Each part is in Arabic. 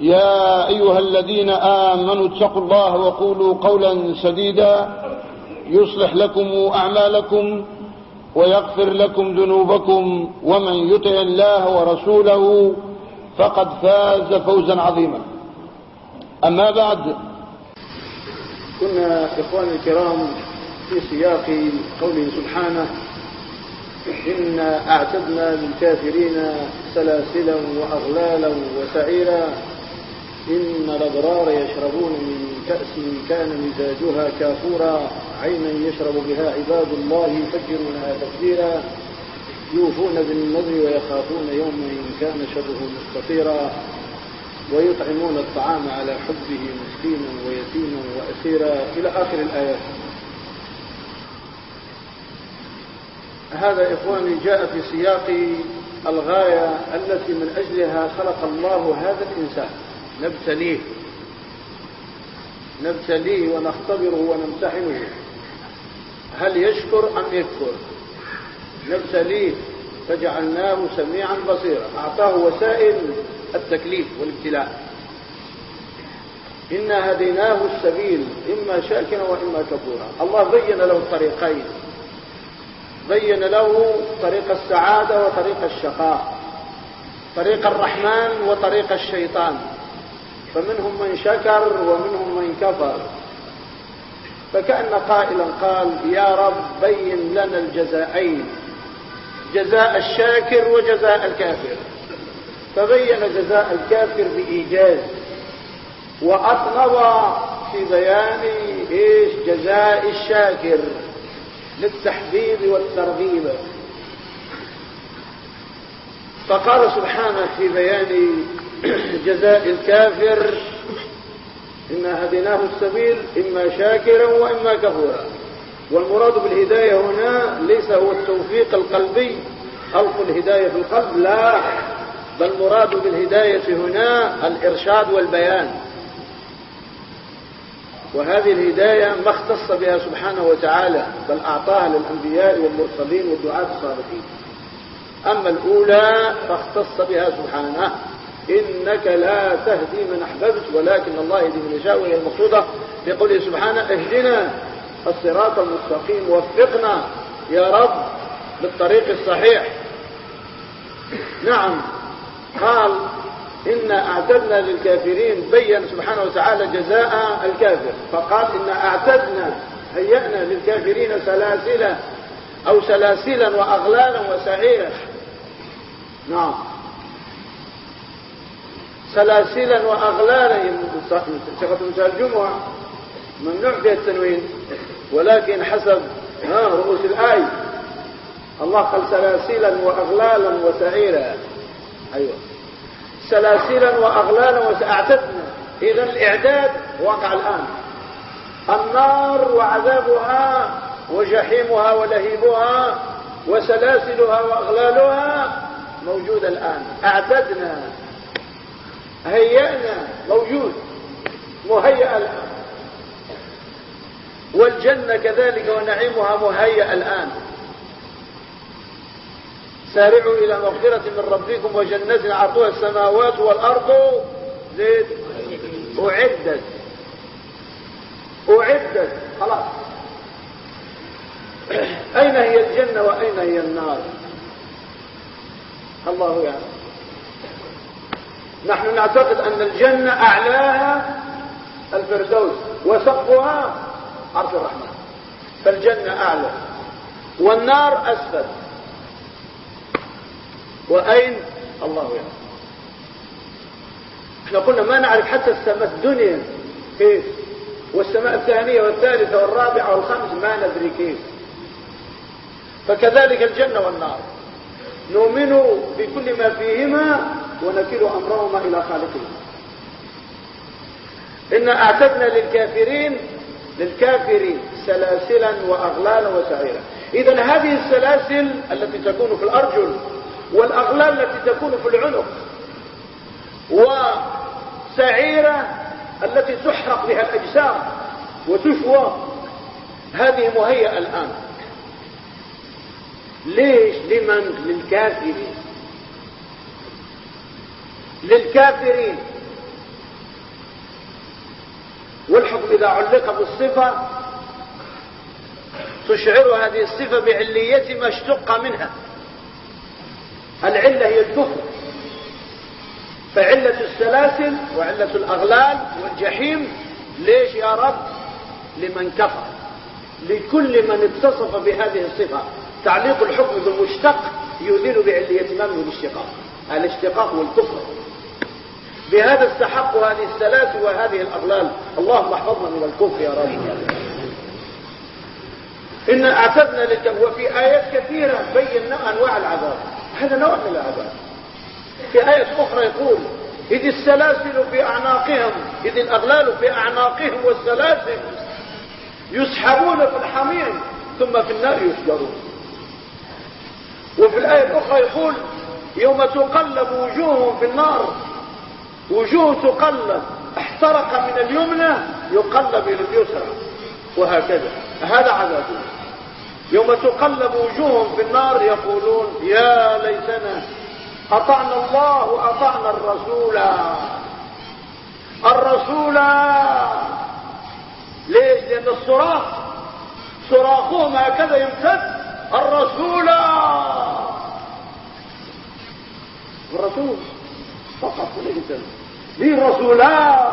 يا أيها الذين آمنوا اتقوا الله وقولوا قولا سديدا يصلح لكم أعمالكم ويغفر لكم ذنوبكم ومن يطع الله ورسوله فقد فاز فوزا عظيما. أما بعد كنا إخواني الكرام في سياق قوله سبحانه إنا أعتدنا للكافرين سلاسلا وأغلالا وسعيرا إن الأبرار يشربون من كأس كان مزاجها كافورا عينا يشرب بها عباد الله يفجرونها تفجيرا يوفون بالنذر ويخافون يوما كان شره مستطيرا ويطعمون الطعام على حبه مسكينا ويتيما وأسيرا. إلى آخر الآيات. هذا إخواني جاء في سياق الغاية التي من أجلها خلق الله هذا الإنسان. نبتليه. نبتليه ونختبره ونمتحنه. هل يشكر أم يكفر؟ نبتليه فجعلناه سميعا بصيرا. أعطاه وسائل التكليف والابتلاء. إنا هديناه السبيل إما شاكرا وإما كفورا. الله بين له الطريقين. بين له طريق السعادة وطريق الشقاء. طريق الرحمن وطريق الشيطان. فمنهم من شكر ومنهم من كفر. فكأن قائلا قال يا رب بين لنا الجزاءين جزاء الشاكر وجزاء الكافر. فبين جزاء الكافر بإيجاز وأطنب في بيان إيش جزاء الشاكر للتحبيب والترغيب. فقال سبحانه في بيان جزاء الكافر. إنا هديناه السبيل إما شاكرا وإما كفورا. والمراد بالهداية هنا ليس هو التوفيق القلبي خلق الهداية في القلب لا. بل مراد بالهداية هنا الإرشاد والبيان. وهذه الهداية ما اختص بها سبحانه وتعالى بل أعطاها للأنبياء والمرسلين والدعاة الصالحين. أما الأولى فاختص بها سبحانه. إنك لا تهدي من أحببت ولكن الله يهدي من يشاء وهي المقصودة في قوله سبحانه اهدنا الصراط المستقيم وفقنا يا رب بالطريق الصحيح. نعم قال إنا أعتدنا للكافرين بين سبحانه وتعالى جزاء الكافر. فقال إنا أعتدنا هيأنا للكافرين سلاسلا أو سلاسلا وأغلالا وسعيرا نعم. سلاسلا وأغلالا صيغة مثال الجمعة ممنوع فيها التنوين ولكن حسب ها رؤوس الآية الله قال سلاسلا وأغلالا وسعيرا. أيوة. سلاسلا وأغلالا وأعتدنا إذا الإعداد واقع الآن. النار وعذابها وجحيمها ولهيبها وسلاسلها وأغلالها موجودة الآن. أعددنا هيأنا موجود مهيأ الآن. والجنة كذلك ونعيمها مهيأ الآن. سارعوا إلى مغفرة من ربكم وجنة عرضها السماوات والأرض زيد أعدت. أعدت. خلاص. أين هي الجنة وأين هي النار؟ الله يعلم. نحن نعتقد أن الجنة أعلاها الفردوس وسقفها عرش الرحمن. فالجنة أعلى. والنار أسفل. وأين؟ الله يعلم. إحنا قلنا ما نعرف حتى السماء الدنيا كيف؟ والسماء الثانية والثالثة والرابعة والخامسة ما ندري كيف. فكذلك الجنة والنار. نؤمن بكل ما فيهما ونكل أمرهما إلى خالقهما إن أعتدنا للكافرين للكافرين سلاسلا وأغلالا وسعيرا. إذا هذه السلاسل التي تكون في الأرجل والأغلال التي تكون في العنق وسعيرة التي تحرق بها الأجسام وتشوى هذه مهيئة الآن. ليش؟ لمن؟ للكافرين. للكافرين. والحكم إذا علق بالصفة تشعر هذه الصفة بعلية ما اشتق منها. العلة هي الكفر. فعلة السلاسل وعلة الأغلال والجحيم ليش يا رب؟ لمن كفر. لكل من اتصف بهذه الصفة. تعليق الحكم بالمشتق يذيل بعلية ما من الاشتقاق الاشتقاق والكفر. بهذا استحقوا هذه السلاسل وهذه الأغلال. اللهم احفظنا من الكفر يا رب. إن أعتدنا للكفر وفي آيات كثيرة بينا أنواع العذاب. هذا نوع من العذاب. في آية أخرى يقول إذ السلاسل في أعناقهم إذ الأغلال في أعناقهم والسلاسل يسحبون في الحميم ثم في النار يسجرون وفي الآية الأخرى يقول يوم تقلب وجوههم في النار وجوه تقلب احترق من اليمنى يقلب إلى اليسرى وهكذا. هذا عذاب. يوم تقلب وجوههم في النار يقولون يا ليتنا أطعنا الله وأطعنا الرسول. الرسول ليش؟ لأن الصراخ صراخهم هكذا يمتد. الرسول الرسول فقط ليس. رسولا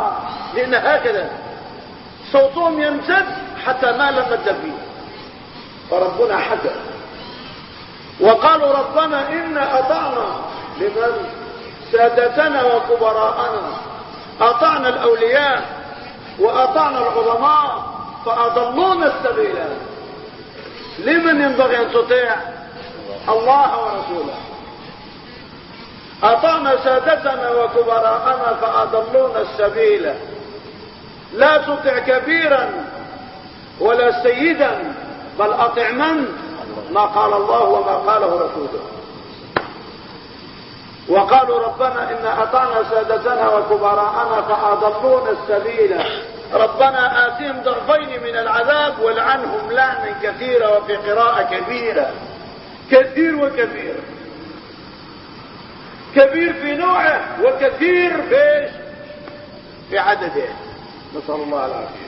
لأن هكذا صوتهم يمتد حتى ما لم فيه فربنا حكى وقالوا ربنا إنا أطعنا لمن سادتنا وكبراءنا. أطعنا الأولياء وأطعنا العظماء فأضلونا السبيل لمن ينبغي أن تطيع؟ الله ورسوله. أطعنا سادتنا وكبراءنا فأضلونا السبيل. لا تطع كبيرا ولا سيدا بل أطع من؟ ما قال الله وما قاله رسوله. وقالوا ربنا إن أطعنا سادتنا وكبراءنا فأضلونا السبيل. ربنا آتهم ضعفين من العذاب والعنهم لعنا كثيرا وفي قراءة كبيرة. كثير وكثير. كبير في نوعه وكثير في في عدده. نسأل الله العافية.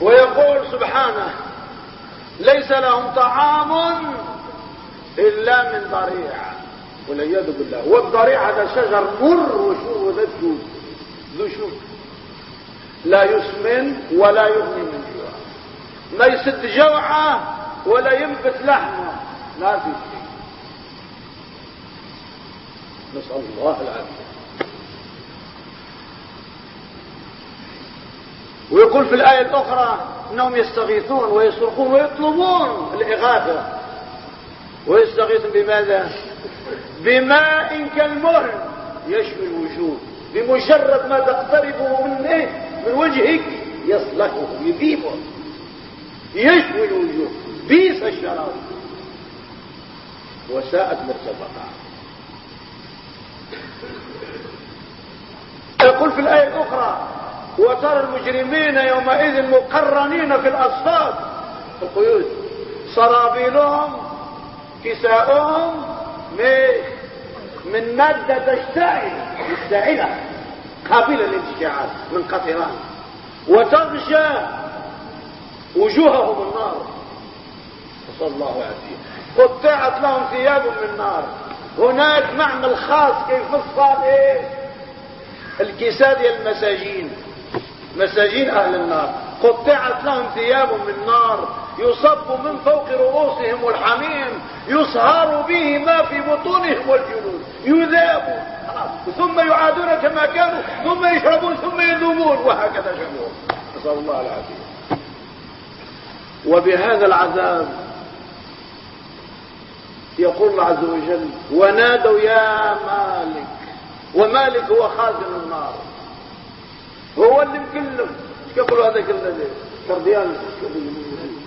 ويقول سبحانه ليس لهم طعام إلا من ضريع والعياذ بالله. والضريع هذا شجر مر وشو ذا ذو شو لا يسمن ولا يغني من جوع. ما يسد جوعه ولا ينبت لحمه. لا في شيء. نسأل الله العافية. ويقول في الآية الأخرى أنهم يستغيثون ويصرخون ويطلبون الإغاثة. ويستغيثون بماذا؟ بماء كالمهل يشوي الوجوه. بمجرد ما تقتربه من إيه؟ من وجهك يصلحه يذيبه. يشوي الوجوه. بيس الشراب. وساءت مرتفقة. يقول في الآية الأخرى وترى المجرمين يومئذ مقرنين في الأصفاد. في القيود. سرابيلهم كساؤهم من مادة تشتعل مشتعلة قابلة للاشتعال من قطران. وتغشى وجوههم النار. صلى الله عليه قطعت لهم ثياب من نار هناك معمل خاص كيف فصل إيه الكساد المساجين. مساجين أهل النار. قطعت لهم ثياب من نار يصب من فوق رؤوسهم الحميم يصهر به ما في بطونهم والجلود. يذابوا ثم يعادون كما كانوا. ثم يشربون ثم يذوبون. وهكذا شأنهم نسأل الله العافية. وبهذا العذاب يقول الله عز وجل ونادوا يا مالك ومالك هو خازن النار. هو اللي مكلف. إيش يقولوا هذا كله كرديان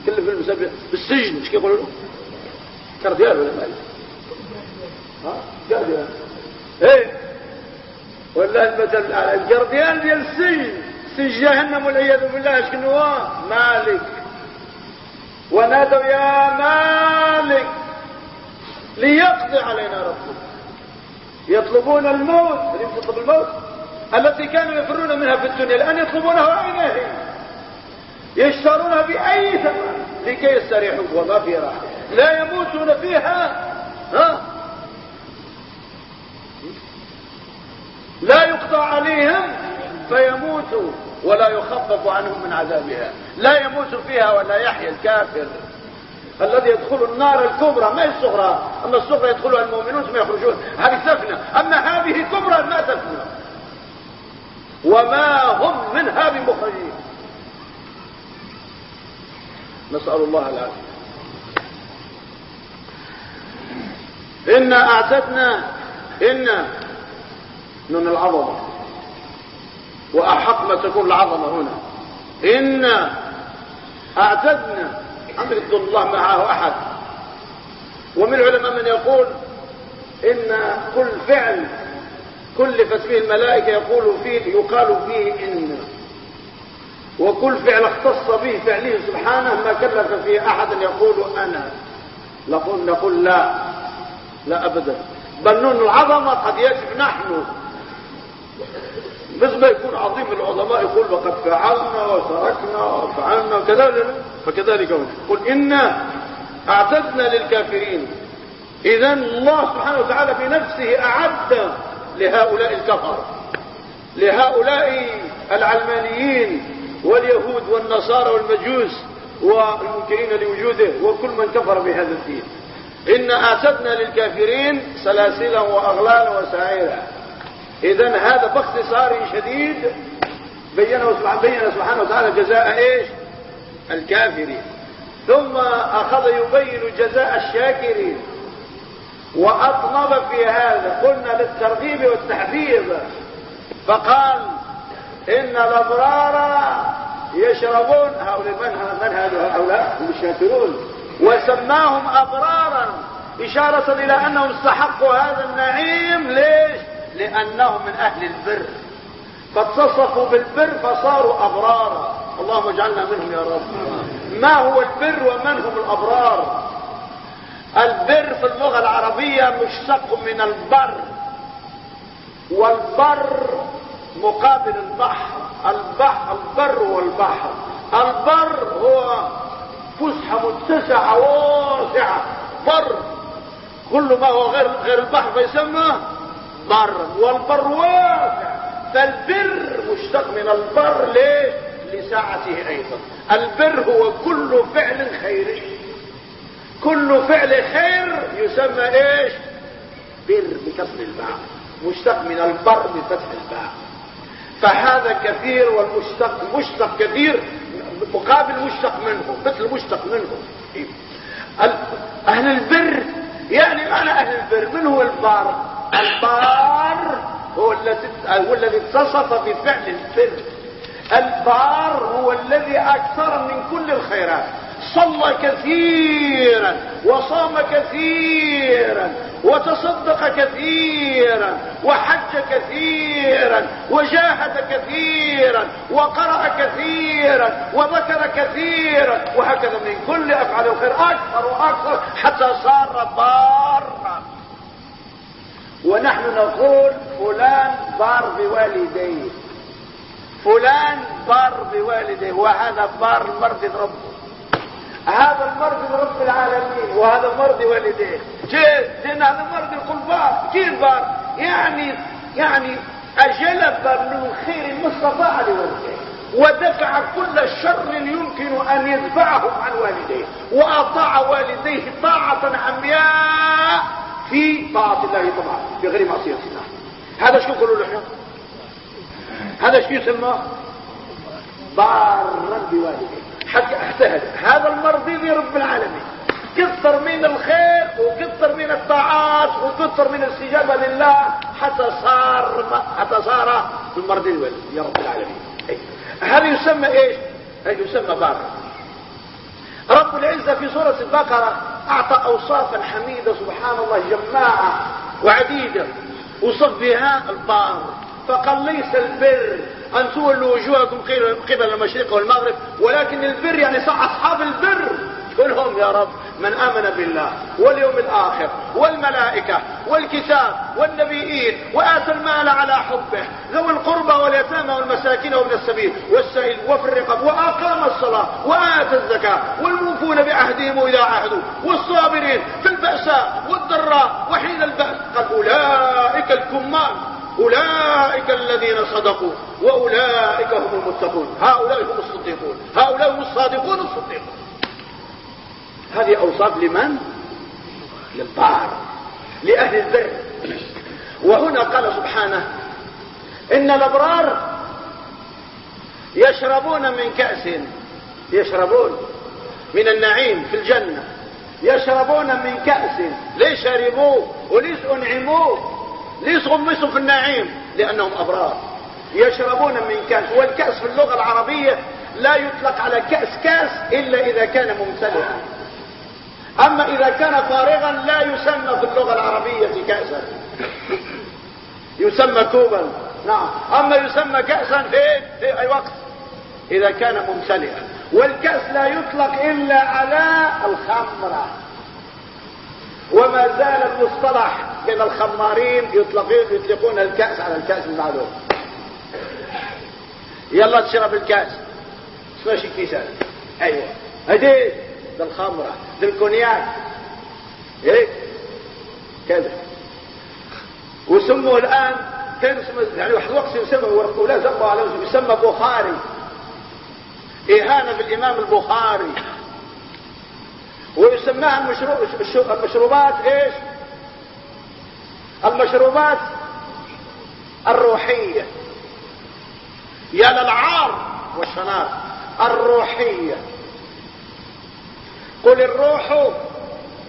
كل في المسابق بالسجن. إيش يقولوا له؟ كرديان ولا مالك؟ ها؟ كرديان إيه. ولا المثل الكرديان ديال السجن. سجن جهنم والعياذ بالله. إيش هو مالك. ونادوا يا مالك. ليقضي علينا ربك يطلبون الموت يطلب الموت؟ التي كانوا يفرون منها في الدنيا الآن يطلبونها أين هي؟ يشترونها بأي ثمن؟ لكي يستريحوا وما في راحة. لا يموتون فيها. ها؟ لا يقضى عليهم فيموتوا ولا يخفف عنهم من عذابها. لا يموت فيها ولا يحيا الكافر. الذي يدخل النار الكبرى ما هي الصغرى؟ أما الصغرى يدخلها المؤمنون ثم يخرجون. هذه تفنى أما هذه كبرى ما تفنى وما هم منها بمخرجين نسأل الله العافية. إنا أعتدنا إنا من العظمة. وأحق ما تكون العظمة هنا. إنا أعتدنا تظن الله معه أحد؟ ومن العلماء من يقول إن كل فعل كلفت فيه الملائكة يقول فيه يقال فيه إن. وكل فعل اختص به فعله سبحانه ما كلف فيه أحد يقول أنا. نقول نقول لا. لا أبدا. بل نون العظمة قد يجب نحن. مثل ما يكون عظيم العظماء يقول وقد فعلنا وتركنا وفعلنا وكذلك فكذلك قل إنا أعتدنا للكافرين. إذا الله سبحانه وتعالى بنفسه أعد لهؤلاء الكفر لهؤلاء العلمانيين واليهود والنصارى والمجوس والمنكرين لوجوده وكل من كفر بهذا الدين. إن أعتدنا للكافرين سلاسلا وأغلالا وسعيرا. إذا هذا باختصار شديد بينه سبحانه, بين سبحانه وتعالى جزاء إيش؟ الكافرين. ثم أخذ يبين جزاء الشاكرين. وأطنب في هذا. قلنا للترغيب والتحبيب. فقال إن الأبرار يشربون. هؤلاء من, من هؤلاء؟ هم الشاكرون. وسماهم أبرارا. إشارة إلى أنهم استحقوا هذا النعيم. ليش؟ لأنهم من أهل البر. فاتصفوا بالبر فصاروا أبرارا. اللهم اجعلنا منهم يا رب. ما هو البر ومن هم الأبرار؟ البر في اللغة العربية مشتق من البر. والبر مقابل البحر. البحر البر والبحر. البر هو فسحة متسعة واسعة. بر. كل ما هو غير غير البحر فيسمى بر. والبر واسع. فالبر مشتق من البر. ليه؟ لساعته أيضا. البر هو كل فعل خيري. كل فعل خير يسمى إيش؟ بر بكسر الباء. مشتق من البر بفتح الباء. فهذا كثير والمشتق مشتق كثير مقابل مشتق منه مثل مشتق منه. أهل البر يعني معنى أهل البر من هو البار؟ البار هو الذي اتصف بفعل البر. البار هو الذي أكثر من كل الخيرات. صلى كثيرا وصام كثيرا وتصدق كثيرا وحج كثيرا وجاهد كثيرا وقرأ كثيرا وذكر كثيرا وهكذا من كل أفعال الخير. أكثر وأكثر حتى صار بارا. ونحن نقول فلان بار بوالديه. فلان بار بوالديه وهذا بار مرضي ربه. هذا المرض رب العالمين وهذا مرض والديه كيف لأن هذا مرض القلبان كيف بار. يعني يعني اجلب من ما استطاع لوالديه ودفع كل شر يمكن أن يدفعه عن والديه وأطاع والديه طاعة عمياء في طاعة الله طبعا بغير معصية الله. هذا شو يقولوا له؟ هذا شو يسمى؟ بارا بوالديه. حتى اجتهد. هذا المرضي رب العالمين. كثر من الخير وكثر من الطاعات وكثر من الاستجابة لله حتى صار حتى صار المرضي يا رب العالمين. هذا يسمى إيش؟ هذا يسمى بارا. رب العزة في سورة البقرة أعطى أوصافا حميدة سبحان الله جماعة وعديدة. وصف بها البار. فقال ليس البر أن تولوا وجوهكم قبل المشرق والمغرب ولكن البر يعني صح أصحاب البر. كلهم يا رب من آمن بالله واليوم الآخر والملائكة والكتاب والنبيين وآتى المال على حبه ذوي القربى واليتامى والمساكين وابن السبيل والسائل وفي الرقب وأقام الصلاة وآتى الزكاة والموفون بعهدهم إذا عهدوا والصابرين في البأساء والضراء وحين البأس. قال أولئك الكمال. أولئك الذين صدقوا وأولئك هم المتقون. هؤلاء هم الصديقون. هؤلاء هم الصادقون الصديقون. هذه أوصاف لمن؟ للبار لأهل البر وهنا قال سبحانه إن الأبرار يشربون من كأس يشربون من النعيم في الجنة يشربون من كأس. ليش شربوه وليش أنعموه ليش غمسوا في النعيم لأنهم أبرار. يشربون من كأس والكأس في اللغة العربية لا يطلق على كأس كأس إلا إذا كان ممتلئا. أما إذا كان فارغا لا يسمى في اللغة العربية كأسا. يسمى كوبا. نعم. أما يسمى كأسا في, في أي وقت إذا كان ممتلئا. والكأس لا يطلق إلا على الخمرة. وما زال المصطلح بين الخمارين يطلقون يطلقون الكأس على الكأس المعلوم. يلا تشرب الكأس. اسمه شي كيسان أيوه. هدي. ده الخمرة ده الكونياك إيه. كذا. وسموا الآن كان اسمه يعني واحد وقت يسمى ولا زبوا على يسمى بخاري. إهانة بالإمام البخاري. ويسماها المشروبات إيش؟ المشروبات الروحية. يا للعار والشنار الروحية. قل الروح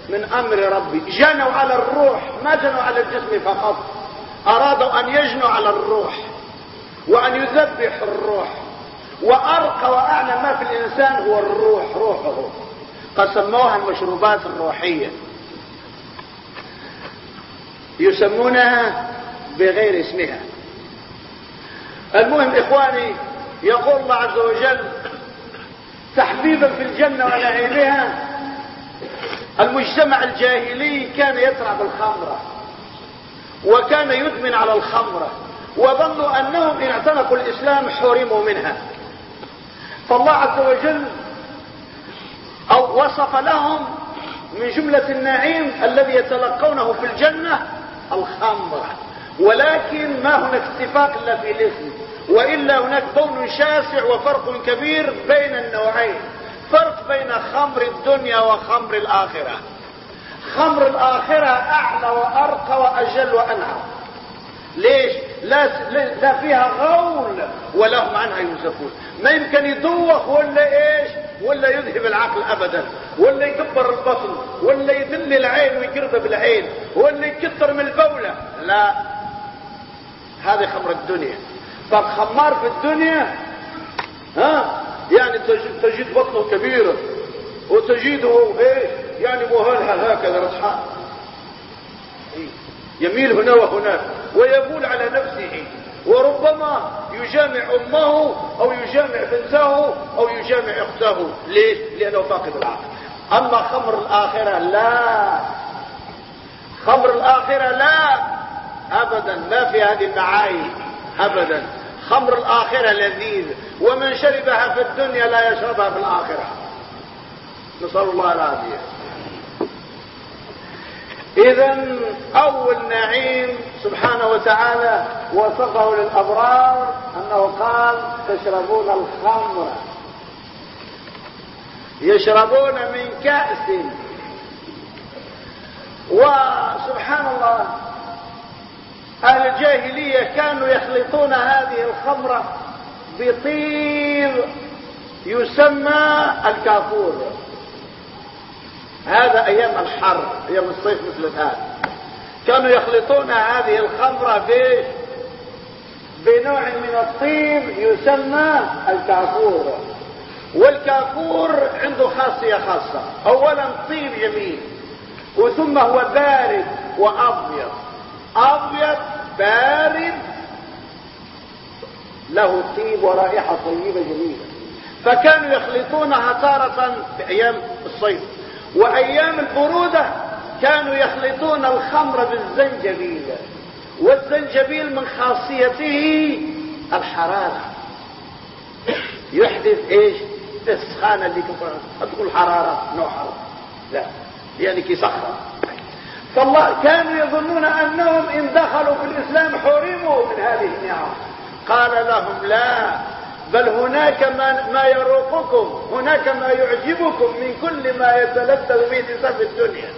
من أمر ربي. جنوا على الروح ما جنوا على الجسم فقط. أرادوا أن يجنوا على الروح وأن يذبحوا الروح. وأرقى وأعلى ما في الإنسان هو الروح روحه. قسموها المشروبات الروحية. يسمونها بغير اسمها. المهم إخواني يقول الله عز وجل تحبيبا في الجنة ونعيمها المجتمع الجاهلي كان يترع بالخمرة وكان يدمن على الخمرة وظنوا أنهم إن اعتنقوا الإسلام حرموا منها. فالله عز وجل وصف لهم من جملة النعيم الذي يتلقونه في الجنة الخمر. ولكن ما هناك اتفاق إلا في الاسم وإلا هناك بون شاسع وفرق كبير بين النوعين. فرق بين خمر الدنيا وخمر الآخرة. خمر الآخرة أعلى وأرقى وأجل وأنعم. ليش؟ لا, لا فيها غول ولا هم عنها يوسفون ما يمكن يدوخ ولا إيش؟ ولا يذهب العقل ابدا ولا يكبر البطن ولا يذل العين ويقرب بالعين ولا يكثر من البولة. لا. هذه خمر الدنيا. فالخمار في الدنيا؟ ها؟ يعني تجد بطنه كبيرة وتجده إيه؟ يعني مهلهل هكذا رصحان يميل هنا وهناك ويبول على نفسه. وربما يجامع أمه أو يجامع بنته أو يجامع أخته. ليش لأنه فاقد العقل. أما خمر الآخرة لا. خمر الآخرة لا. ابدا. ما في هذه المعايب ابدا. خمر الآخرة لذيذ. ومن شربها في الدنيا لا يشربها في الآخرة. نسأل الله العافية. اذا اول نعيم سبحانه وتعالى وصفه للأبرار أنه قال تشربون الخمر. يشربون من كأس. وسبحان الله أهل الجاهلية كانوا يخلطون هذه الخمرة بطيب يسمى الكافور. هذا أيام الحر أيام الصيف مثل الآن. كانوا يخلطون هذه الخمرة في بنوع من الطيب يسمى الكافور. والكافور عنده خاصية خاصة. أولا طيب جميل وثم هو بارد وأبيض. أبيض بارد له طيب ورائحة طيبة جميلة. فكانوا يخلطونها تارة في أيام الصيف. وأيام البرودة كانوا يخلطون الخمر بالزنجبيل والزنجبيل من خاصيته الحرارة. يحدث إيش؟ السخانة اللي تقول حرارة نوع حرارة لا يعني كيسخر فالله كانوا يظنون أنهم إن دخلوا في الإسلام حرموا من هذه النعم. قال لهم لا بل هناك ما, ما يروقكم هناك ما يعجبكم من كل ما يتلذذ به في الدنيا.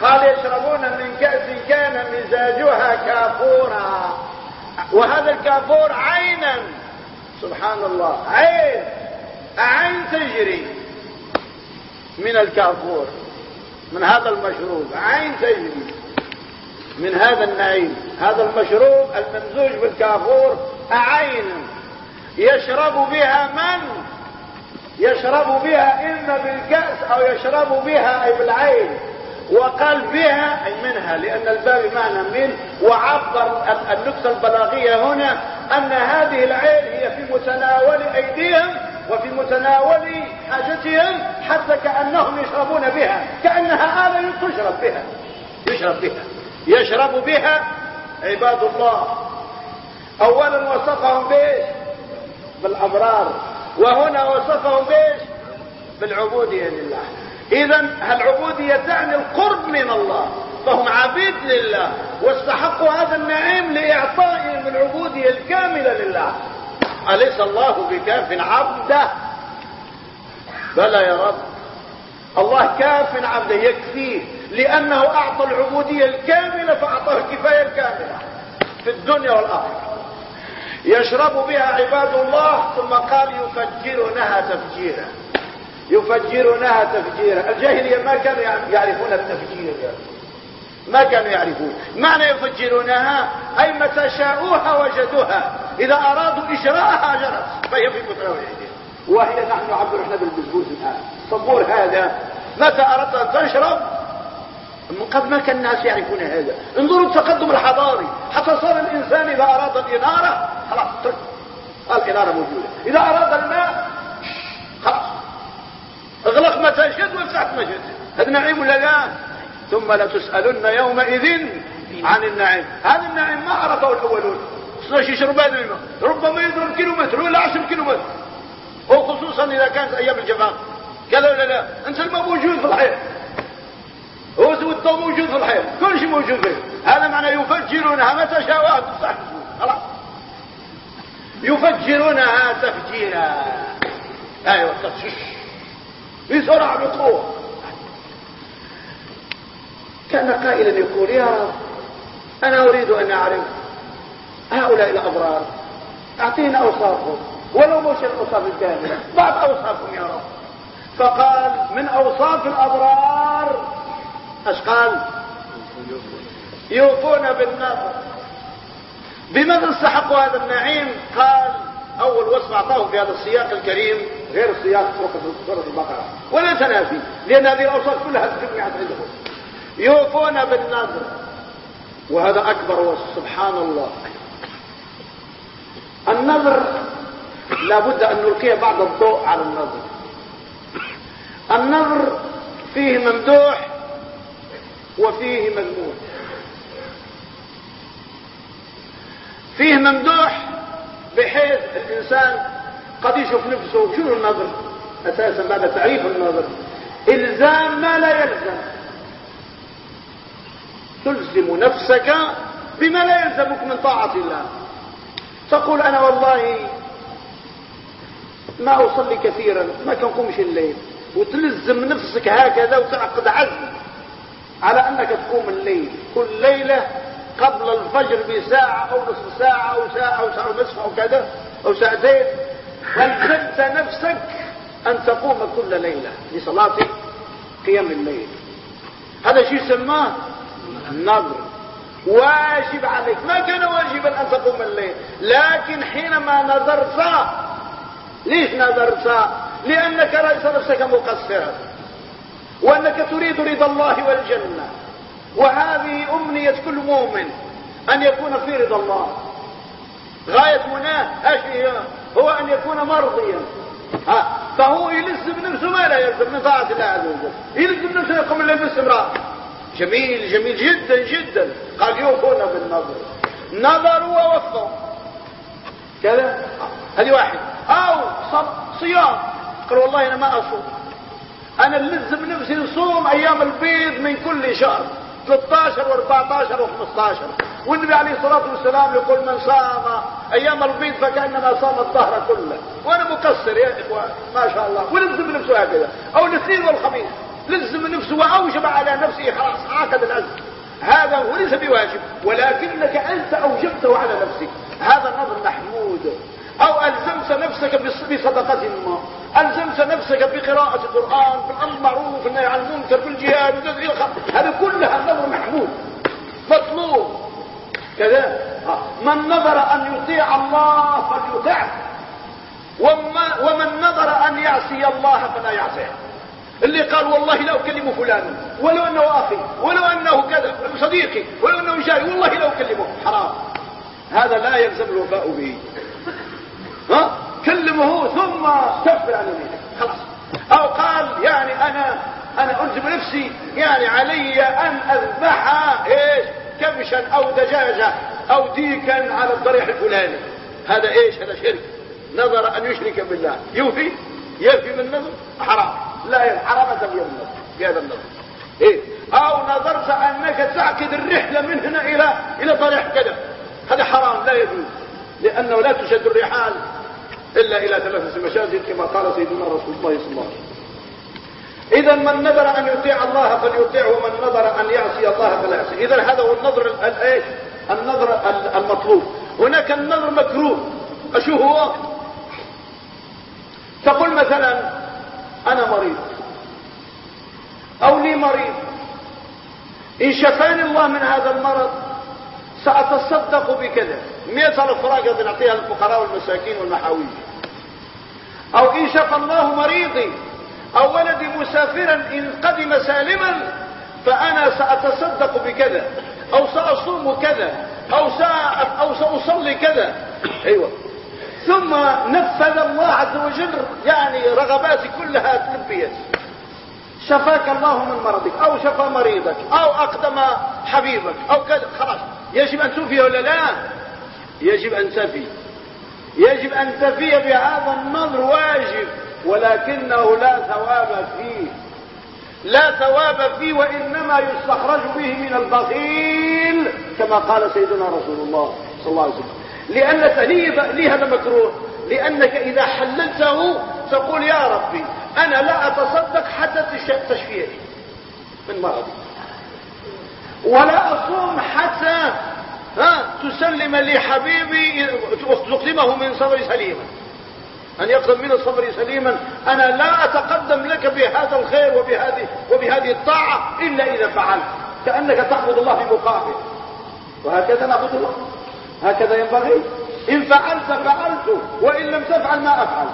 قال يشربون من كأس كان مزاجها كافورا. وهذا الكافور عينا. سبحان الله. عين. عين تجري من الكافور من هذا المشروب. عين تجري من هذا النعيم. هذا المشروب الممزوج بالكافور عين يشرب بها من؟ يشرب بها إما بالكأس أو يشرب بها أي بالعين وقال بها أي منها لأن الباب معنى من وعبر النكتة البلاغية هنا أن هذه العين هي في متناول أيديهم وفي متناول حاجتهم حتى كأنهم يشربون بها كأنها آلة تشرب بها يشرب بها يشرب بها عباد الله. أولا وصفهم بإيش؟ بالأبرار. وهنا وصفهم بإيش؟ بالعبودية لله. اذا العبودية تعني القرب من الله فهم عبيد لله واستحقوا هذا النعيم لاعطائهم العبودية الكاملة لله. أليس الله بكاف عبده؟ بلى يا رب. الله كاف عبده يكفيه لأنه أعطى العبودية الكاملة فأعطاه الكفاية الكاملة في الدنيا والآخرة. يشرب بها عباد الله ثم قال يفجرونها تفجيرا. يفجرونها تفجيرا. الجاهلية ما كانوا يعرفون التفجير ما كانوا يعرفون. معنى يفجرونها؟ أي متى شاءوها وجدوها. إذا أرادوا إجراءها جرت. فهي في متناولهم وهي نحن نعبر إحنا بالبزبوز الآن. الصبور هذا. متى أردت أن تشرب؟ من قبل ما كان الناس يعرفون هذا. انظروا التقدم الحضاري. حتى صار الإنسان إذا أراد الإنارة خلاص الإنارة موجودة. إذا أراد الماء خلاص. اغلق متى شئت وافتحت ما هذا نعيم ولا لا؟ ثم لتسألن يومئذ عن النعيم. هذا النعيم ما عرفه الأولون. صلاش يشرب هذا الماء ربما يضرب كيلومتر ولا عشر كيلومتر. وخصوصا إذا كانت أيام الجفاف كذا ولا لا أنت الماء موجود في الحيط هو الضوء موجود في الحيط كل شيء موجود فيه هذا معنى يفجرونها. متى شاءوا خلاص. يفجرونها تفجيرا. أيوه بسرعة بقوة. كان قائلا يقول يا رب أنا أريد أن أعرف هؤلاء الأبرار. أعطينا أوصافهم. ولو مش الأوصاف الكاملة بعض أوصافهم يا رب. فقال من أوصاف الأبرار إيش قال يوفون بالنظر. بماذا استحقوا هذا النعيم؟ قال أول وصف أعطاه في هذا السياق الكريم غير السياق سورة البقرة. ولا تنافي لأن هذه الأوصاف كلها تجمعت عندهم يوفون بالنظر. وهذا أكبر وصف سبحان الله. النظر لابد أن نلقي بعض الضوء على النظر. النظر فيه ممدوح وفيه مذموم. فيه ممدوح بحيث الإنسان قد يشوف نفسه شنو النظر؟ أساسا بعد تعريف النظر؟ إلزام ما لا يلزم. تلزم نفسك بما لا يلزمك من طاعة الله. تقول أنا والله ما أصلي كثيرا ما كنقومش الليل. وتلزم نفسك هكذا وتعقد عزم على أنك تقوم الليل. كل ليلة قبل الفجر بساعة أو نصف ساعة أو ساعة أو ساعة ونصف أو كذا أو ساعتين. ألزمت نفسك أن تقوم كل ليلة لصلاة قيام الليل. هذا شيء سماه النظر. واجب عليك. ما كان واجبا أن تقوم الليل. لكن حينما نظرت ليش نظرت؟ لأنك رأيت نفسك مقصرا. وأنك تريد رضا الله والجنة. وهذه أمنية كل مؤمن أن يكون في رضا الله. غاية مناه إيش هو أن يكون مرضيا. ها فهو يلزم نفسه ما لا يلزم من طاعة الله عز وجل. يلزم نفسه يقوم الليل باستمرار جميل جميل جدا جدا. قال يوفون بالنظر. نظروا ووفوا كذا. هذه واحد. أو صيام. قال والله أنا ما أصوم. أنا نلزم نفسي نصوم أيام البيض من كل شهر 13 و14 و15 والنبي عليه الصلاة والسلام يقول من صام أيام البيض فكأنما صام الظهر كله. وأنا مقصر يا إخوان ما شاء الله. ولزم نفسه هكذا. أو الاثنين والخميس. لزم نفسه وأوجب على نفسه خلاص هكذا العزم هذا هو ليس بواجب ولكنك أنت أوجبته على نفسك. هذا النظر محمود. أو ألزمت نفسك بصدقة ما. ألزمت نفسك بقراءة القرآن بالامر المعروف عن المنكر بالجهاد وتدعي هذا كلها نظر محمود. مطلوب. كذا. من نظر أن يطيع الله فليطع ومن نظر أن يعصي الله فلا يعصيه. اللي قال والله لا اكلم فلانا ولو أنه أخي ولو أنه كذا صديقي ولو أنه جاري والله لا اكلمه حرام. هذا لا يلزم الوفاء به. ها؟ كلمه ثم كفر عن يمينك. خلاص. أو قال يعني أنا أنا ألزم نفسي يعني علي أن أذبح إيش؟ كبشا أو دجاجة أو ديكا على الضريح الفلاني. هذا إيش؟ هذا شرك. نظر أن يشرك بالله. يوفي؟ يفي من نظر؟ حرام. لا حرام تبين النظر. في هذا النظر. إيه؟ أو نظرت أنك تعقد الرحلة من هنا إلى إلى ضريح كذا. هذا حرام لا يجوز. لأنه لا تشد الرحال. إلا إلى ثلاثة مساجد كما قال سيدنا رسول الله صلى الله عليه وسلم. اذا من نذر أن يطيع الله فليطيعه ومن نذر أن يعصي الله فلا يعصي اذا هذا هو النظر الايش النظر المطلوب. هناك النظر مكروه اشو هو. تقول مثلا أنا مريض. أو لي مريض. إن شفاني الله من هذا المرض سأتصدق بكذا. مئة ألف فراغ نعطيها للفقراء والمساكين والمحاويج أو إن شفى الله مريضي أو ولدي مسافرا إن قدم سالما فأنا سأتصدق بكذا. أو سأصوم كذا. أو أو سأصلي كذا. أيوه. ثم نفذ الله عز وجل يعني رغباتي كلها تلبيت شفاك الله من مرضك أو شفى مريضك أو أقدم حبيبك أو كذا. خلاص. يجب أن توفي ولا لا؟ يجب أن تفي. يجب أن تفي بهذا النظر واجب ولكنه لا ثواب فيه. لا ثواب فيه وإنما يستخرج به من البخيل كما قال سيدنا رسول الله صلى الله عليه وسلم. لأن ليه هذا مكروه؟ لأنك إذا حللته تقول يا ربي أنا لا أتصدق حتى تشفيني من مرضي. ولا أصوم حتى ها تسلم لي حبيبي تقدمه من صبر سليما. أن يقدم من الصبر سليما أنا لا أتقدم لك بهذا الخير وبهذه, وبهذه الطاعة إلا إذا فعلت. كأنك تعبد الله في مقابل. وهكذا نعبد الله. هكذا ينبغي. إن فعلت فعلت وإن لم تفعل ما أفعل.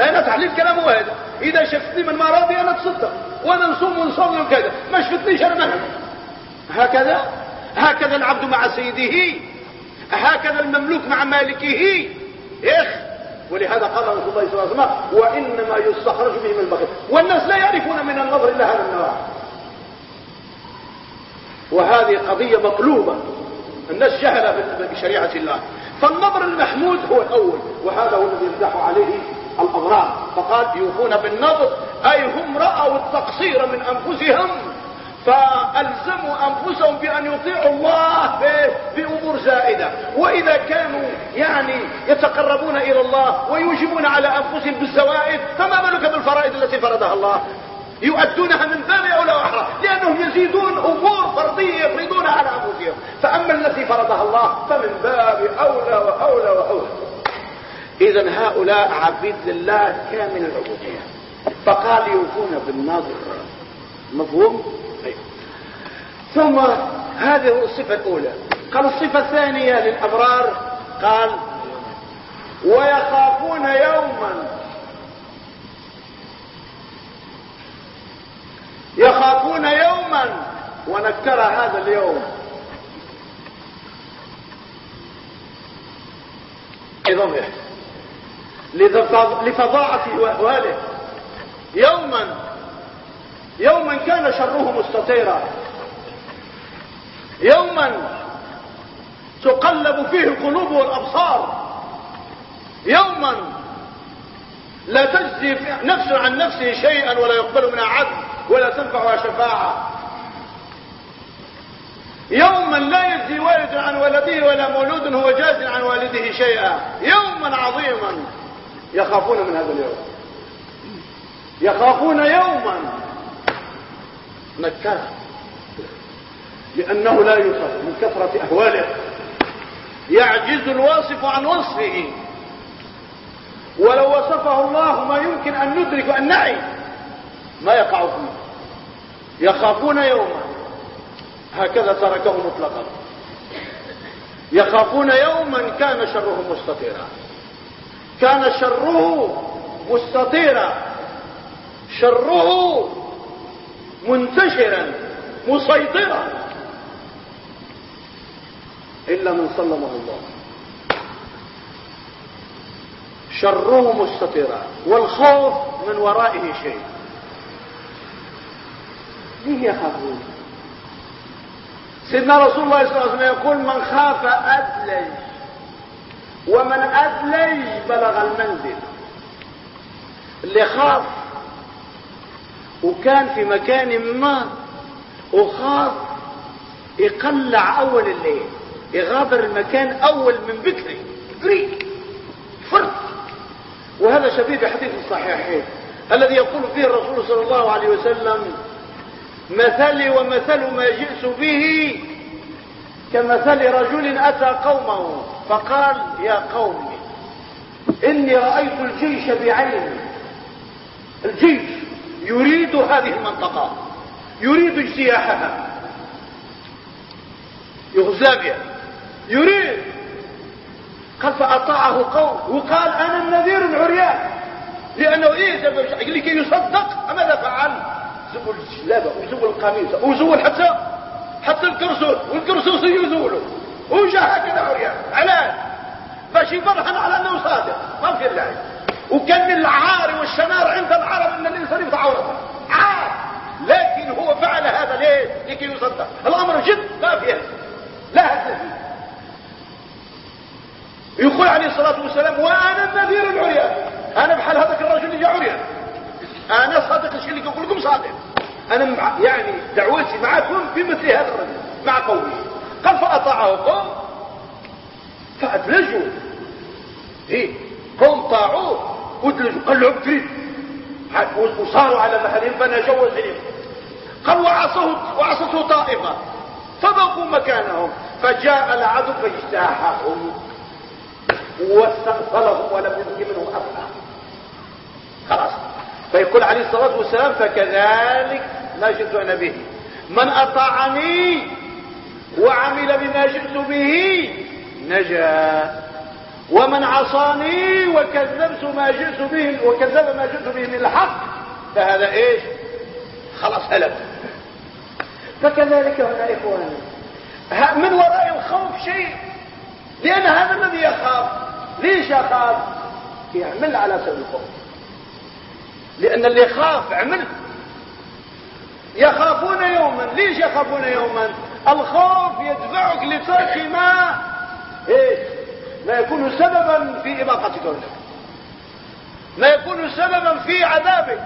أنا تحليل كلام هذا إذا شفتني من مرضي أنا تصدق. وأنا نصوم ونصلي وكذا ما شفتنيش أنا هكذا؟ هكذا العبد مع سيده هكذا المملوك مع مالكه. إخ ولهذا قال رسول الله صلى الله عليه وسلم وإنما يستخرج به من البخيل والناس لا يعرفون من النظر إلا هذا النوع. وهذه قضية مطلوبة. الناس جهل بشريعة الله. فالنظر المحمود هو الأول وهذا هو الذي يمدح عليه الأضرار. فقال يوفون بالنظر أي هم رأوا التقصير من أنفسهم. فألزموا أنفسهم بأن يطيعوا الله بأمور زائدة. وإذا كانوا يعني يتقربون إلى الله ويوجبون على أنفسهم بالزوائد فما بالك بالفرائض التي فرضها الله؟ يؤدونها من باب أولى وأحرى لأنهم يزيدون أمور فرضية يفرضونها على أنفسهم. فأما التي فرضها الله فمن باب أولى وأولى وأولى. إذا هؤلاء عبيد لله كامل العبودية. فقال يوفون بالنظر مفهوم؟ طيب. ثم هذه الصفة الأولى. قال الصفة الثانية للأبرار قال ويخافون يوما. يخافون يوما. ونكر هذا اليوم. عظمه لفظاعة وأهواله يوما. يوما كان شره مستطيرا. يوما تقلب فيه القلوب والأبصار. يوما لا تجزي نفس عن نفسه شيئا ولا يقبل منها عدل ولا تنفعها شفاعة. يوما لا يجزي والد عن ولده ولا مولود هو جاز عن والده شيئا. يوما عظيما يخافون من هذا اليوم. يخافون يوما نكرا لأنه لا يوصف من كثرة أهواله. يعجز الواصف عن وصفه. ولو وصفه الله ما يمكن أن ندرك وأن نعي ما يقع فيه يخافون يوما. هكذا تركه مطلقا. يخافون يوما كان شره مستطيرا. كان شره مستطيرا. شره منتشرا مسيطرا. إلا من صلمه الله. شره مستطيرا والخوف من ورائه شيء. ليه يخافون سيدنا رسول الله صلى الله عليه وسلم يقول من خاف أدلج ومن أدلج بلغ المنزل. اللي خاف وكان في مكان ما وخاف يقلع أول الليل يغادر المكان أول من بكري قريب فرد وهذا شبيه بحديث الصحيحين الذي يقول فيه الرسول صلى الله عليه وسلم مثلي ومثل ما جئت به كمثل رجل أتى قومه فقال يا قوم إني رأيت الجيش بعيني. الجيش. يريد هذه المنطقة يريد اجتياحها يغزابيا. يريد. قال فأطاعه قوم وقال أنا النذير العريان. لأنه إيه لكي يصدق. ماذا فعل زول الجلابة وزول القميصة وزول حتى حتى الكرسوس والكرسوس يزولوا وجا هكذا عريان علاش باش يبرهن على أنه صادق. ما في الله وكان العار والشنار عند العرب إن الإنسان يفتح عورته. عار. لكن هو فعل هذا ليه؟ لكي يصدق. الأمر جد ما فيه لا فيه. يقول عليه الصلاة والسلام وأنا النذير العريان. أنا بحال هذاك الرجل اللي عريان. أنا صادق الشيء اللي أقول لكم صادق. أنا مع يعني دعوتي معكم بمثل هذا الرجل مع قومه قال فأطاعه قوم. فادلجوا إيه. قوم طاعوه. ودلجوا قلعوا بكريت وصاروا على محلهم فنجوا وسلموا قال وعصته طائفة. فبقوا مكانهم. فجاء العدو فاجتاحهم. واستغفلهم ولم يبق منهم افعى خلاص. فيقول عليه الصلاة والسلام فكذلك ما جئت أنا به من أطاعني وعمل بما جئت به نجا. ومن عصاني وكذبت ما جئت به وكذب ما جئت به من الحق فهذا إيش؟ خلاص هلك. فكذلك هنا إخواني. من وراء الخوف شيء. لأن هذا الذي يخاف ليش يخاف؟ يعمل على سبيل الخوف. لأن اللي خاف عمل. يخافون يوما. ليش يخافون يوما؟ الخوف يدفعك لترك ما إيش؟ ما يكون سببا في إباقتك لك ما يكون سببا في عذابك.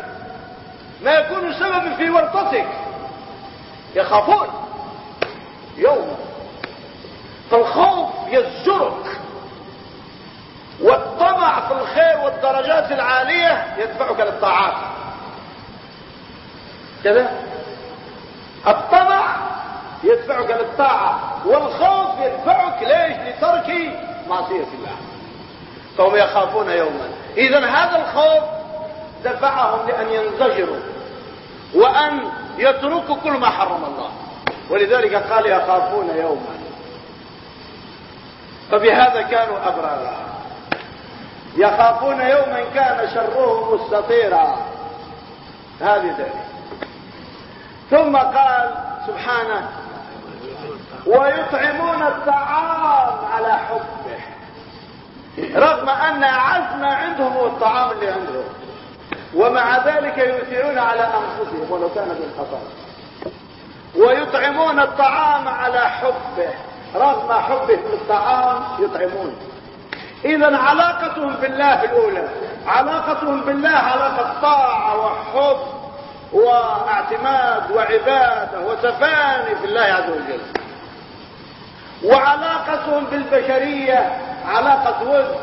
ما يكون سببا في ورطتك. يخافون يوما. فالخوف يزجرك. والطمع في الخير والدرجات العالية يدفعك للطاعات. كذا. الطمع يدفعك للطاعة. والخوف يدفعك ليش؟ لترك معصية الله. فهم يخافون يوما. اذا هذا الخوف دفعهم لأن ينزجروا وأن يتركوا كل ما حرم الله. ولذلك قال يخافون يوما. فبهذا كانوا أبرارا. يخافون يوما كان شره مستطيرا. هذه ذلك. ثم قال سبحانه ويطعمون الطعام على حبه. رغم أن اعز ما عندهم هو الطعام اللي عندهم. ومع ذلك يؤثرون على أنفسهم ولو كان بالخطا ويطعمون الطعام على حبه. رغم حبهم للطعام يطعمون. اذا علاقتهم بالله الأولى علاقتهم بالله علاقة طاعة وحب واعتماد وعبادة وتفاني في الله عز وجل. وعلاقتهم بالبشرية علاقة ود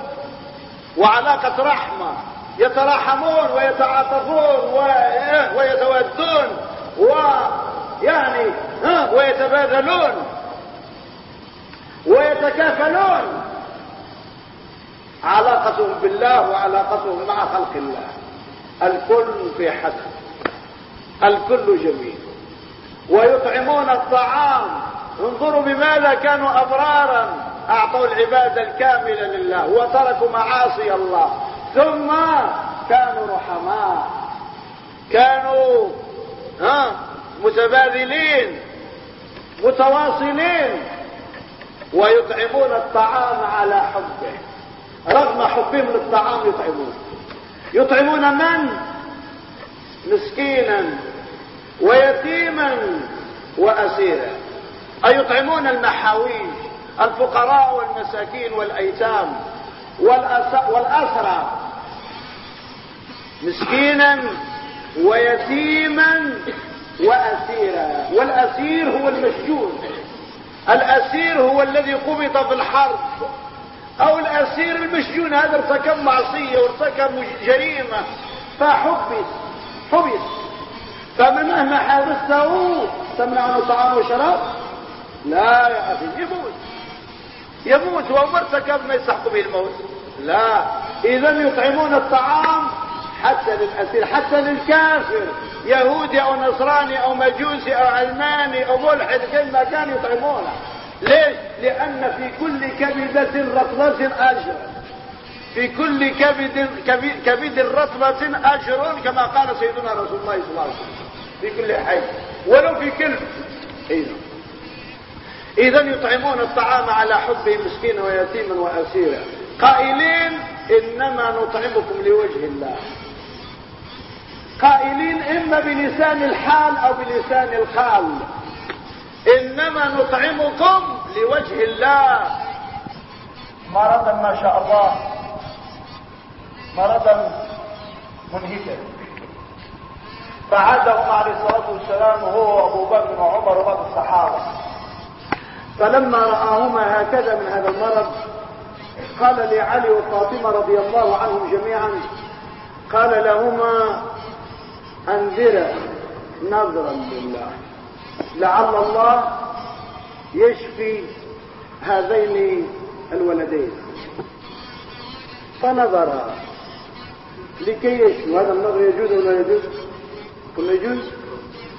وعلاقة رحمة يتراحمون ويتعاطفون ويتودون ويعني ويتبادلون ويتكافلون. علاقتهم بالله وعلاقتهم مع خلق الله. الكل في حسن الكل جميل. ويطعمون الطعام. انظروا بماذا كانوا أبرارا أعطوا العبادة الكاملة لله وتركوا معاصي الله. ثم كانوا رحماء. كانوا ها متبادلين متواصلين. ويطعمون الطعام على حبه. رغم حبهم للطعام يطعمون. يطعمون من؟ مسكينا ويتيما وأسيرا. اي يطعمون المحاويج الفقراء والمساكين والأيتام والأسرى. مسكينا ويتيما وأسيرا. والأسير هو المسجون. الأسير هو الذي قبض في الحرب أو الأسير المسجون هذا ارتكب معصية وارتكب جريمة فحبس حبس. فمن مهما حبسته تمنع عنه طعام وشراب؟ لا يا أخي يموت. يموت وهو ارتكب ما يستحق به الموت. لا. إذا يطعمون الطعام حتى للأسير حتى للكافر. يهودي أو نصراني أو مجوسي أو علماني أو ملحد كل ما كان يطعمونه. ليش؟ لأن في كل كبدة رطبة أجر. في كل كبد كبد رطبة أجر كما قال سيدنا رسول الله صلى الله عليه وسلم. في كل حي. ولو في كلب. اذا يطعمون الطعام على حبه مسكينا ويتيما واسيرا قائلين إنما نطعمكم لوجه الله. قائلين إما بلسان الحال أو بلسان الخال إنما نطعمكم لوجه الله. مرضا ما شاء الله. مرضا منهكا. فعادهم عليه الصلاة والسلام هو ابو بكر وعمر وبعض الصحابة. فلما رآهما هكذا من هذا المرض قال لعلي وفاطمة رضي الله عنهم جميعا قال لهما انذرا نظرا لله لعل الله يشفي هذين الولدين. فنظر. لكي يشفي هذا النظر يجوز ولا يجوز؟ ثم يجوز؟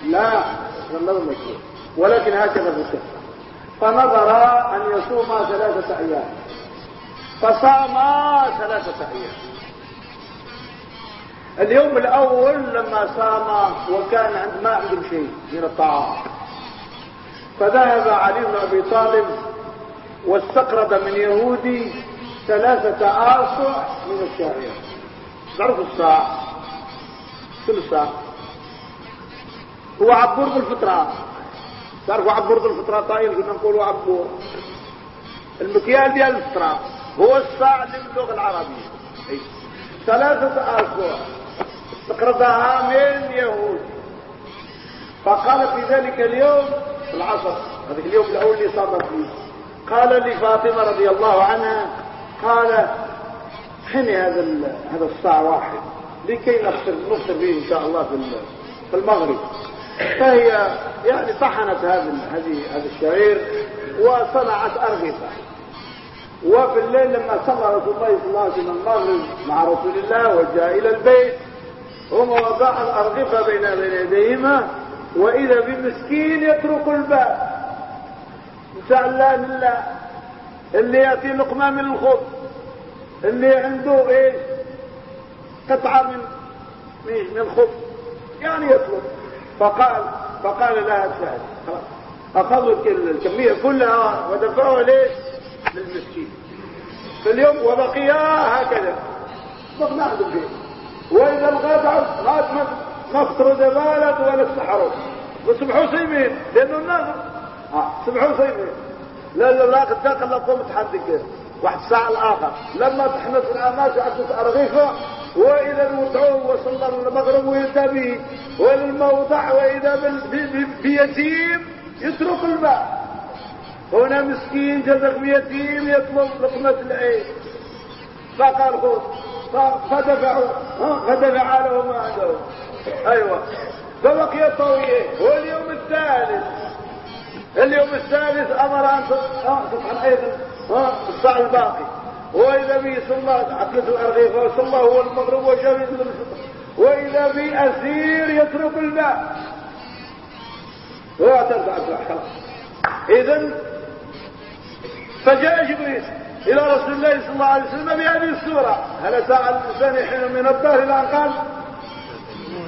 لا النظر مشروع. ولكن هكذا القصة فنظر أن يصوم ثلاثة أيام. فصام ثلاثة أيام. اليوم الأول لما صام وكان عند ما عندهم شيء من الطعام. فذهب علي بن أبي طالب واستقرض من يهودي ثلاثة آصع من الشعير تعرفوا الصاع كل الصاع هو عبور بالفطرة. تعرفوا عبور بالفطرة طايل كنا نقول عبور المكيال ديال الفطرة هو الصاع باللغة العربية. ثلاثة آصع استقرضها من يهود. فقال في ذلك اليوم العصر هذا اليوم الأول اللي صادف فيه. قال لفاطمة رضي الله عنها قال حين هذا هذا الساعة واحد لكي نفطر نفطر به إن شاء الله في المغرب. فهي يعني طحنت هذه هذا الشعير وصنعت أرغفة. وفي الليل لما صلى رسول الله صلى الله عليه وسلم المغرب مع رسول الله وجاء إلى البيت هم وضع الأرغفة بين يديهما وإذا بمسكين يترك الباب. زعلان لله اللي يأتي لقمة من الخبز اللي عنده إيش؟ قطعة من من الخبز. يعني يطلب فقال فقال لها السعد اخذوا الكميه كلها ودفعوها ليش للمسكين في اليوم وبقيا هكذا ما عندهم فيه واذا الغد غاد ما افترض بالت ولا استحروا وصبحوا صيمين لأنه الناس آه صبحوا صيمين لا لا لا قد داخل لكم تحدق واحد الساعة الآخر. لما تحمس الأماس عدت أرغفة وإذا المدعو وصل المغرب وإذا به والموضع وإذا بيتيم يترك الماء. هنا مسكين جزق بيتيم يطلب لقمة العيش. فقال خذ. فدفعوا. فدفع له ما عنده أيوه. فبقي طويل واليوم الثالث. اليوم الثالث أمر أن تطحن أيضا. الساعة الباقي. وإذا به صلى عقلته الأرغيف وصلى هو المغرب وجاء وإذا به أسير يترك الماء. واعترض خلاص. اذا فجاء جبريل إلى رسول الله صلى الله عليه وسلم بهذه السوره هل ساعة الإنسان حين من الدهر إلى ان قال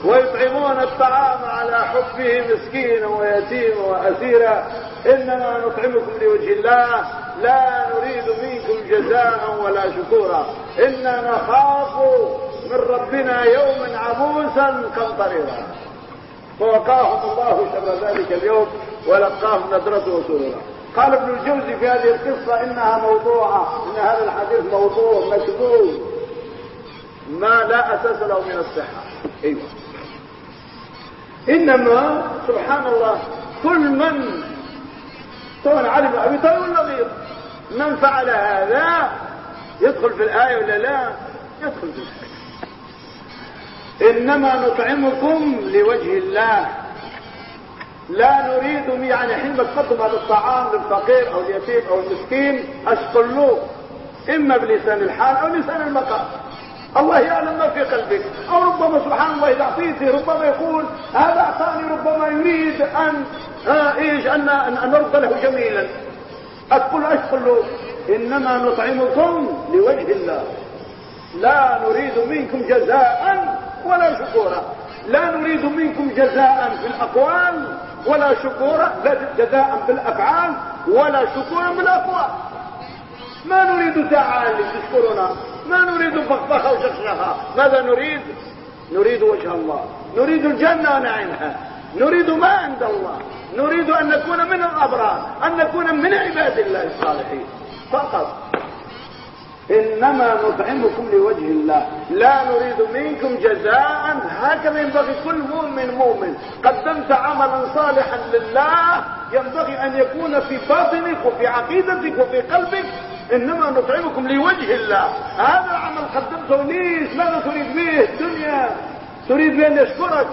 ويطعمون الطعام على حبه مسكينا ويتيما وأسيرا. إنما نطعمكم لوجه الله لا نريد منكم جزاء ولا شكورا. إنا نخاف من ربنا يوما عبوسا قمطريرا فوقاهم الله شر ذلك اليوم ولقاهم ندرته وسرورا. قال ابن الجوزي في هذه القصة إنها موضوعة إن هذا الحديث موضوع مكذوب ما لا أساس له من الصحة. أيوه. إنما سبحان الله كل من طبعا علم أبي طالب النظير من فعل هذا؟ يدخل في الآية ولا لا؟ يدخل في الآية. إنما نطعمكم لوجه الله. لا نريد يعني حين تقدم هذا الطعام للفقير أو اليتيم أو المسكين اشقلوه إما بلسان الحال أو لسان المقام. الله يعلم ما في قلبك. أو ربما سبحان الله إذا أعطيته ربما يقول هذا أعطاني ربما يريد أن آه إيش؟ ان ان نرد له جميلا. أقول اشقلوه إنما نطعمكم لوجه الله. لا نريد منكم جزاء ولا شكورا. لا نريد منكم جزاء في الأقوال ولا شكورا لا جزاء بالافعال ولا شكورا بالاقوال ما نريد تعالي تشكرنا. ما نريد فخفخه وشخشخة. ماذا نريد؟ نريد وجه الله. نريد الجنة ونعيمها نريد ما عند الله. نريد أن نكون من الأبرار أن نكون من عباد الله الصالحين. فقط. إنما نطعمكم لوجه الله. لا نريد منكم جزاء. هكذا ينبغي كل مؤمن مؤمن. قدمت عملا صالحا لله. ينبغي أن يكون في باطنك وفي عقيدتك وفي قلبك. إنما نطعمكم لوجه الله. هذا العمل قدمته ليش؟ ماذا تريد به؟ الدنيا. تريد بأن يشكرك.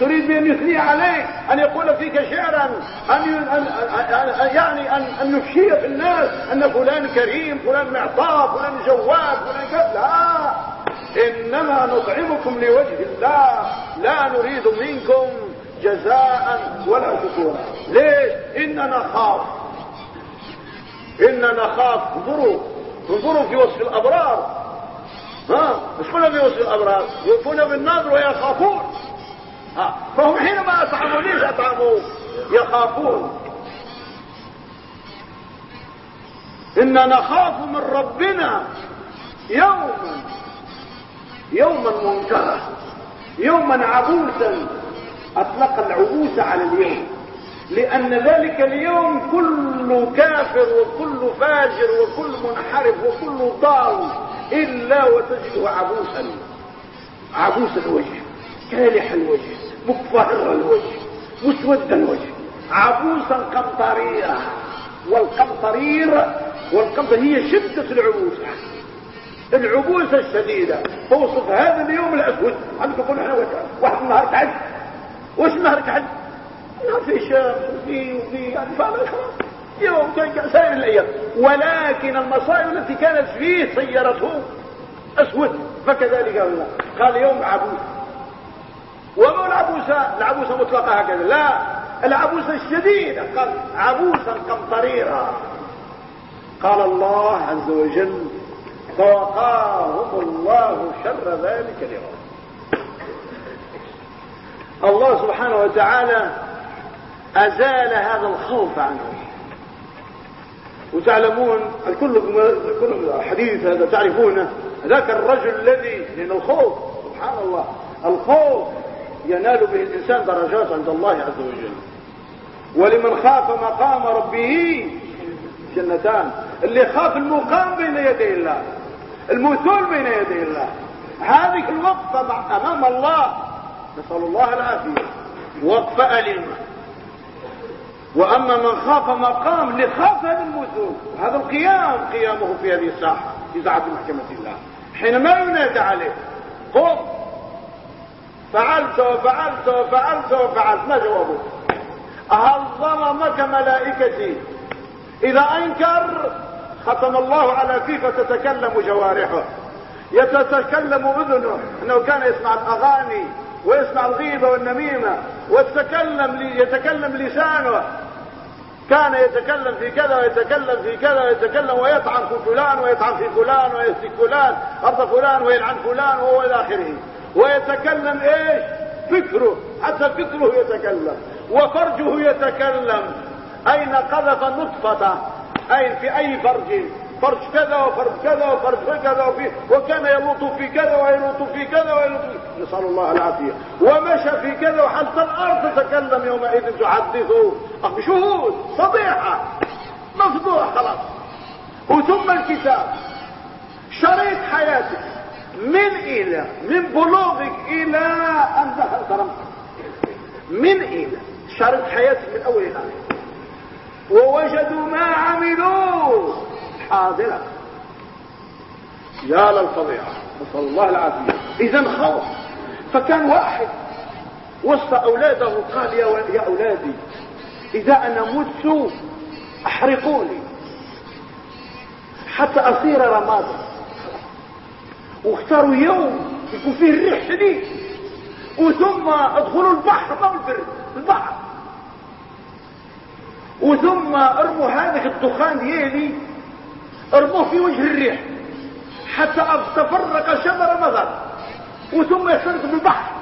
تريد بأن يثني عليك أن يقول فيك شعرا أن, يعني أن, أن نفشي في الناس أن فلان كريم فلان معطاء فلان جواد فلان كذا. لا إنما نطعمكم لوجه الله. لا نريد منكم جزاء ولا شكورا ليش؟ إننا نخاف إننا نخاف انظروا انظروا في وصف الأبرار. ها؟ مش كلهم في وصف الأبرار. يوفون بالنظر ويخافون. فهم حينما أطعموا ليش أطعموا يخافون. إن نخاف من ربنا يوما يوما منكرا يوما عبوسا. أطلق العبوس على اليوم لأن ذلك اليوم كل كافر وكل فاجر وكل منحرف وكل ضال إلا وتجده عبوسا. عبوس الوجه كالح الوجه. مكفهر الوجه مسود الوجه. عبوسا قمطريرا والقمطرير والقمطر هي شدة العبوسة العبوسة الشديدة. توصف هذا اليوم الأسود. عم تقول إحنا واحد النهار تعد وش النهار تعد نهار في شمس وفي وفي يعني فعلا خلاص يوم سائر الأيام. ولكن المصائب التي كانت فيه سيرته أسود. فكذلك الله قال يوم عبوس. وما العبوسة؟ العبوسة مطلقة هكذا. لا العبوسة الشديدة قال عبوسا قمطريرا قال الله عز وجل فوقاهم الله شر ذلك اليوم. الله سبحانه وتعالى أزال هذا الخوف عنهم وتعلمون الكل كل حديث هذا تعرفونه ذاك الرجل الذي من الخوف سبحان الله الخوف ينال به الإنسان درجات عند الله عز وجل. ولمن خاف مقام ربه جنتان. اللي خاف المقام بين يدي الله المثول بين يدي الله. هذه الوقفة أمام الله. نسأل الله العافية. وقفة أليمة. وأما من خاف مقام لخاف هذا المثول هذا القيام قيامه في هذه الساحة في ساحة محكمة الله. حينما ينادى عليه قم. فعلت وفعلت وفعلت وفعلت. ما جوابه؟ هل ظلمك ملائكتي. إذا أنكر ختم الله على فيه فتتكلم جوارحه. يتتكلم أذنه. أنه كان يسمع الأغاني ويسمع الغيبة والنميمة ويتكلم يتكلم لسانه. كان يتكلم في كذا ويتكلم في كذا ويتكلم ويطعن في فلان ويطعن في فلان ويسلك فلان أرض فلان ويلعن فلان وهو إلى آخره. ويتكلم إيش؟ فكره حتى فكره يتكلم وفرجه يتكلم. أين قذف نطفة؟ أين؟ في أي فرج؟ فرج كذا وفرج كذا وفرج كذا وفي وكان يلوط في كذا ويلوط في كذا ويلوط في نسأل الله العافية. ومشى في كذا وحتى الأرض تتكلم يومئذ تحدث بشهود صبيحة. مفضوح خلاص. وثم الكتاب. شريط حياتك. من إلى من بلوغك إلى أن دخلت رمضان من إلى. شريط حياتك من أول إلى ووجدوا ما عملوا. حاضرة. يا للفضيحة نسأل الله العافية. إذا خوف. فكان واحد وسط أولاده قال يا, يا أولادي إذا أنا مت أحرقوني. حتى أصير رمادا. واختاروا يوم يكون فيه الريح شديد. وثم ادخلوا البحر ما البر البحر. وثم ارموا هذه الدخان ديالي ارموه في وجه الريح حتى تفرق شجر مغر وثم يحترق بالبحر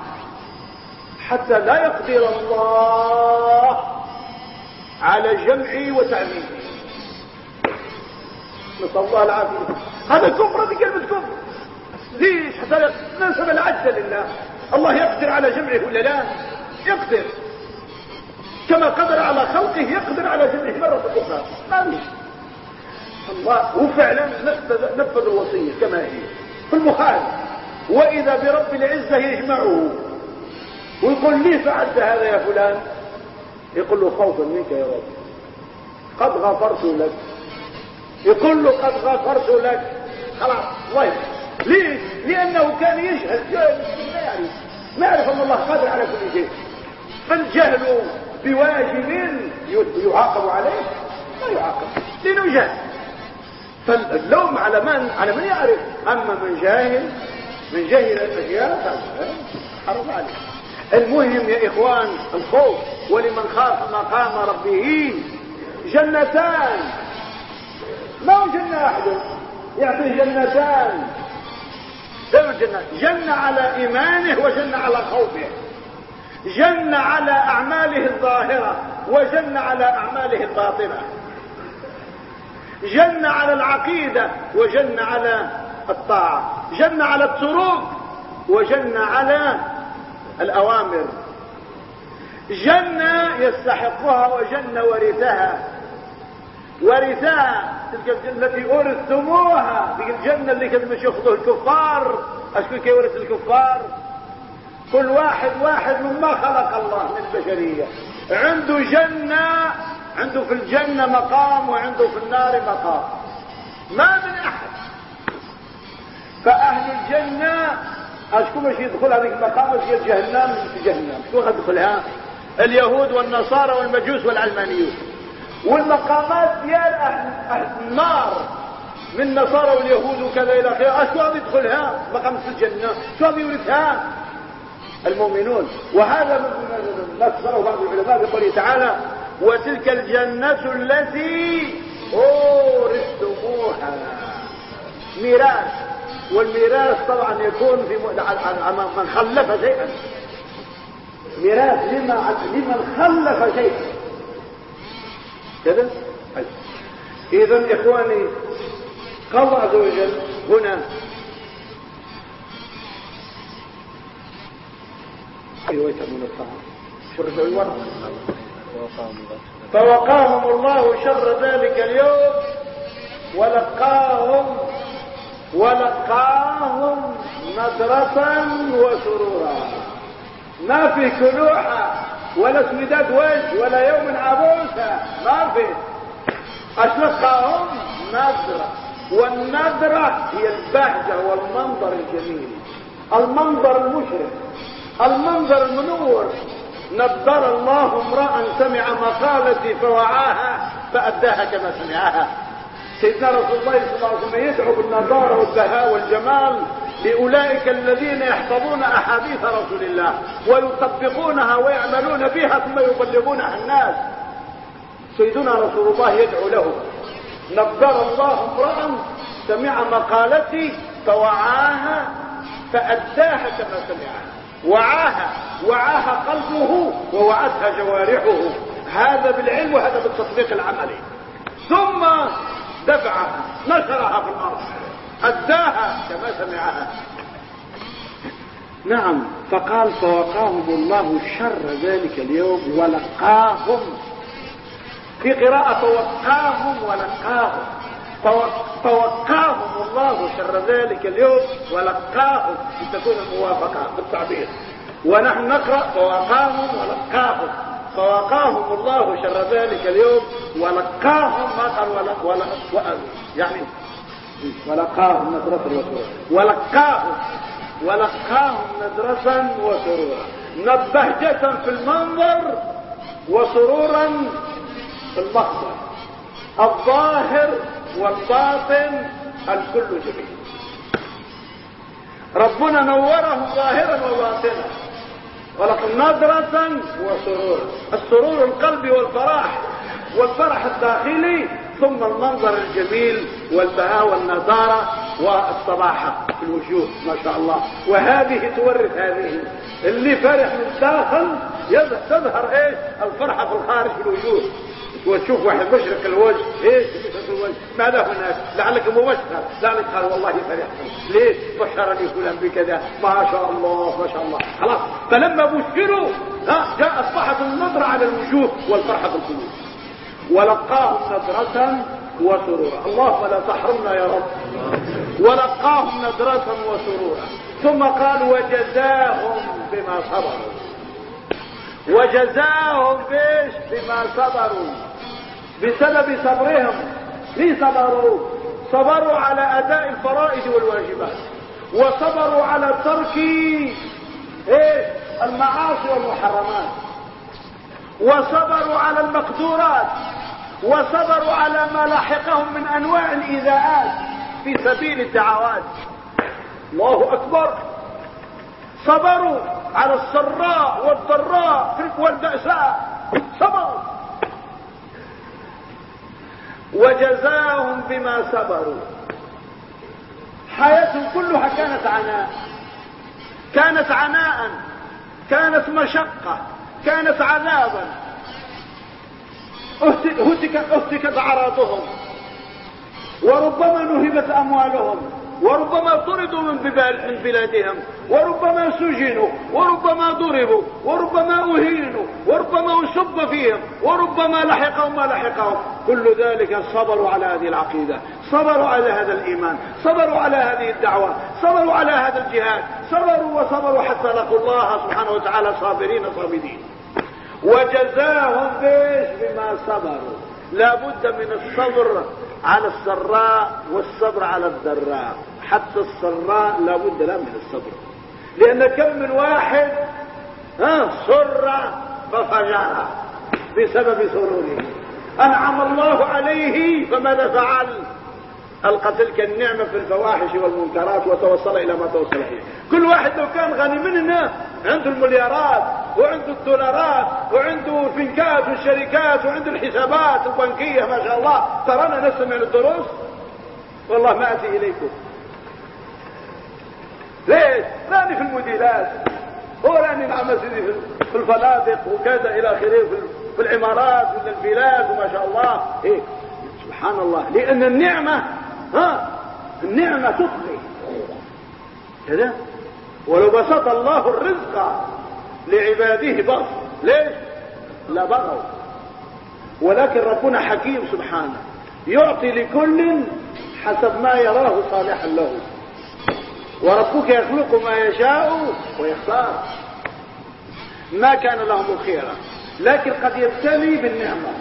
حتى لا يقدر الله على جمعي وتعميمي. نسأل الله العافية. هذا كفر هذه كلمة ليش حتى ننسب العجل لله. الله يقدر على جمعه ولا لا؟ يقدر. كما قدر على خلقه يقدر على جمعه مرة أخرى. ليش الله وفعلا نفذ, نفذ الوصية كما هي. في البخاري وإذا برب العزة يجمعه. ويقول لي فعلت هذا يا فلان؟ يقول له خوفا منك يا رب. قد غفرت لك. يقول له قد غفرت لك. خلاص الله ليش؟ لأنه كان يشهد ما يعرف ما يعرف أن الله قادر على كل شيء. فالجهل بواجب يعاقب عليه ما يعاقب لأنه جهل فاللوم على من على من يعرف؟ أما من جاهل من جاهل الأشياء حرام عليه المهم يا إخوان الخوف ولمن خاف مقام ربه جنتان. ما هو جنة واحدة؟ يعطيه جنتان. الجنة جنة على إيمانه وجنة على خوفه. جنة على أعماله الظاهرة وجنة على أعماله الباطنة. جن على العقيدة وجن على الطاعة. جن على التروك وجن على الأوامر. جن يستحقها وجن ورثها. ورثها تلك الجنة التي أورثتموها. تلك الجنة اللي كانت مش ياخذوها الكفار. أشكو كي ورث الكفار؟ كل واحد واحد مما خلق الله من البشرية. عنده جنة عنده في الجنة مقام وعنده في النار مقام. ما من أحد. فأهل الجنة أشكو مش يدخل هذه المقام في جهنم في جهنم. شو يدخلها اليهود والنصارى والمجوس والعلمانيون. والمقامات ديال أهل, النار. من نصارى واليهود وكذا إلى آخره. اشو عم يدخلها؟ مقام الجنة. شو عم يورثها؟ المؤمنون. وهذا ما ذكره بعض العلماء بقوله تعالى وتلك الجنة التي أورثتموها. ميراث. والميراث طبعا يكون في من خلف شيئا. ميراث لمن خلف شيئا. كذا؟ اذا إخواني قال الله عز وجل هنا. رواية من الطعام شرب الورق فوقاهم الله شر ذلك اليوم. ولقاهم ولقاهم نظرة وسرورا. ما في كلوحة ولا اسوداد وجه ولا يوم عبوسة ما في. أشلقاهم نظرة. والنظرة هي البهجة والمنظر الجميل. المنظر المشرق المنظر المنور. نبر الله امرأ سمع مقالتي فوعاها فأداها كما سمعها. سيدنا رسول الله صلى الله عليه وسلم يدعو بالنظارة والبهاء والجمال. لأولئك الذين يحفظون أحاديث رسول الله ويطبقونها ويعملون بها ثم يبلغونها الناس. سيدنا رسول الله يدعو له نبر الله امرأ سمع مقالتي فوعاها فأداها كما سمعها. وعاها وعاها قلبه ووعتها جوارحه. هذا بالعلم وهذا بالتطبيق العملي. ثم دفعها نشرها في الأرض. اداها كما سمعها. نعم فقال فوقاهم الله شر ذلك اليوم ولقاهم. في قراءة فوقاهم ولقاهم. فوقاهم الله شر ذلك اليوم ولقاهم. لتكون الموافقة بالتعبير ونحن نقرأ فوقاهم ولقاهم. فوقاهم الله شر ذلك اليوم ولقاهم ما قال ولا ولا يعني ولقاهم نظرة وسرورا ولقاهم ولقاهم نظرة وسرورا نبهجة في المنظر وسرورا في المخبر. الظاهر والباطن الكل جميل. ربنا نوره ظاهرا وباطنا. ولكن نظرة وسرورا السرور القلبي والفرح. والفرح الداخلي ثم المنظر الجميل والبهاء والنضارة والصباحة في الوجوه ما شاء الله. وهذه تورث هذه. اللي فرح من الداخل تظهر إيش؟ الفرحة في الخارج في الوجوه. وتشوف واحد مشرق الوجه إيش؟ مشرق الوجه. ماذا هناك؟ لعلك مبشر لعلك قال والله فرحت. ليش؟ بشرني فلان بكذا. ما شاء الله ما شاء الله. خلاص. فلما بشروا جاء اصبحت النظرة على الوجوه والفرحة في القلوب. ولقاهم نظرة وسرورا. اللهم لا تحرمنا يا رب. ولقاهم نظرة وسرورا. ثم قال وجزاهم بما صبروا. وجزاهم بيش بما صبروا. بسبب صبرهم. ليه صبروا؟ صبروا على أداء الفرائض والواجبات. وصبروا على ترك إيه المعاصي والمحرمات. وصبروا على المقدورات وصبروا على ما لاحقهم من أنواع الإيذاءات في سبيل الدعوات. الله أكبر. صبروا على السراء والضراء والبأساء. صبروا. وجزاهم بما صبروا. حياتهم كلها كانت عناء. كانت عناء. كانت مشقة. كانت عذابا. اهتكت اعراضهم وربما نهبت أموالهم. وربما طردوا من من بلادهم وربما سجنوا وربما ضربوا وربما أهينوا وربما انسب فيهم وربما لحقهم ما لحقهم. كل ذلك صبروا على هذه العقيدة صبروا على هذا الإيمان صبروا على هذه الدعوة صبروا على هذا الجهاد. صبروا وصبروا حتى لقوا الله سبحانه وتعالى صابرين صابرين. وجزاهم بيش بما صبروا. لا بد من الصبر على السراء والصبر على الضراء. حتى السراء لا بد له من الصبر. لأن كم من واحد سر ففجر بسبب سروره. أنعم الله عليه فماذا فعل؟ ألقى تلك النعمة في الفواحش والمنكرات وتوصل إلى ما توصل إليه. كل واحد لو كان غني مننا عنده المليارات وعنده الدولارات وعنده الفنكات والشركات وعنده الحسابات البنكية ما شاء الله ترانا نستمع للدروس والله ما أتي إليكم. ليش؟ راني في المديرات وراني مع مسجدي في الفنادق وكذا إلى آخره في العمارات ولا البلاد وما شاء الله. إيه؟ سبحان الله. لأن النعمة ها؟ النعمة تطغي كذا؟ ولو بسط الله الرزق لعباده بسط ليش؟ لبغوا ولكن ربنا حكيم سبحانه يعطي لكل حسب ما يراه صالحا له. وربك يخلق ما يشاء ويختار. ما كان لهم الخيرة لكن قد يبتلي بالنعمة.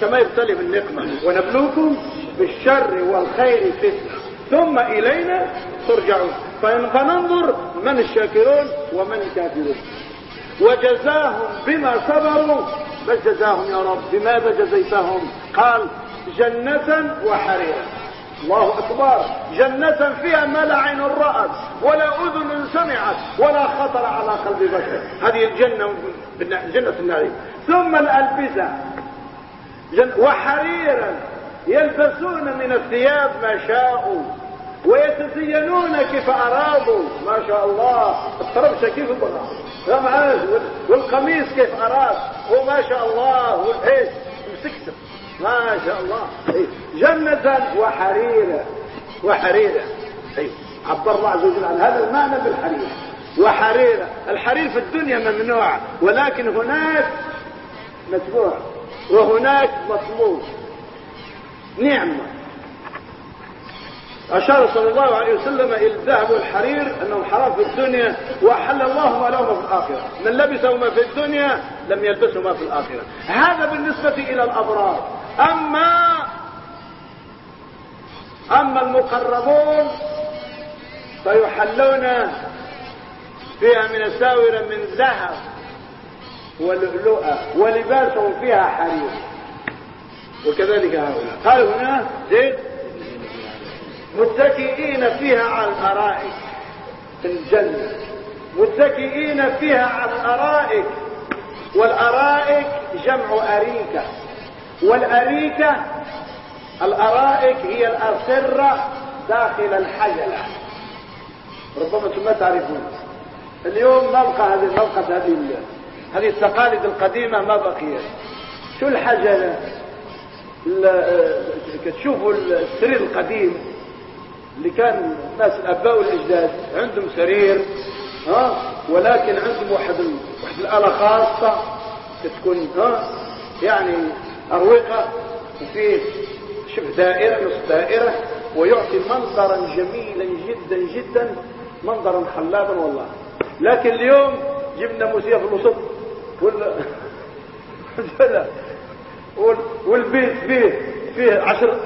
كما يبتلي بالنقمة. ونبلوكم بالشر والخير فتنة. ثم إلينا ترجعون. فننظر من الشاكرون ومن الكافرون. وجزاهم بما صبروا. بل جزاهم يا رب؟ بماذا جزيتهم قال جنة وحريرا. الله أكبر. جنة فيها ما لا عين رأت ولا أذن سمعت ولا خطر على قلب بشر. هذه الجنة جنة النعيم. ثم الألبسة. وحريرا. يلبسون من الثياب ما شاءوا ويتزينون كيف أرادوا. ما شاء الله. الطربشة كيف بغى. والقميص كيف أراد. وما شاء الله. والإيش مسكت ما شاء الله. جنة وحريرا وحريرا عبر الله عز وجل عن هذا المعنى بالحرير. وحريرا الحرير في الدنيا ممنوع ولكن هناك متبوع. وهناك مطلوب. نعمة. أشار صلى الله عليه وسلم إلى الذهب والحرير أنه حرام في الدنيا وأحل الله ما لهما في الآخرة. من لبسهما في الدنيا لم يلبسهما في الآخرة. هذا بالنسبة إلى الأبرار. أما أما المقربون فيحلون فيها من الساورة من ذهب ولؤلؤة ولباسهم فيها حرير. وكذلك هؤلاء. قال هنا زين متكئين فيها على الأرائك في الجنة. متكئين فيها على الأرائك والأرائك جمع أريكة. والأريكة الأرائك هي الاسرة داخل الحجلة ربما ثم تعرفون. اليوم نلقى هذه نلقى هذه هذه التقاليد القديمة ما بقيت. شو الحجلة تشوفوا السرير القديم اللي كان الناس الاباء والاجداد عندهم سرير ها؟ ولكن عندهم واحد واحد الآلة خاصة تكون ها؟ يعني أروقة وفيه شبه دائرة نصف دائرة ويعطي منظرا جميلا جدا جدا منظرا خلابا والله. لكن اليوم جبنا موسيقى في الوسط ولا والبيت فيه فيه عشر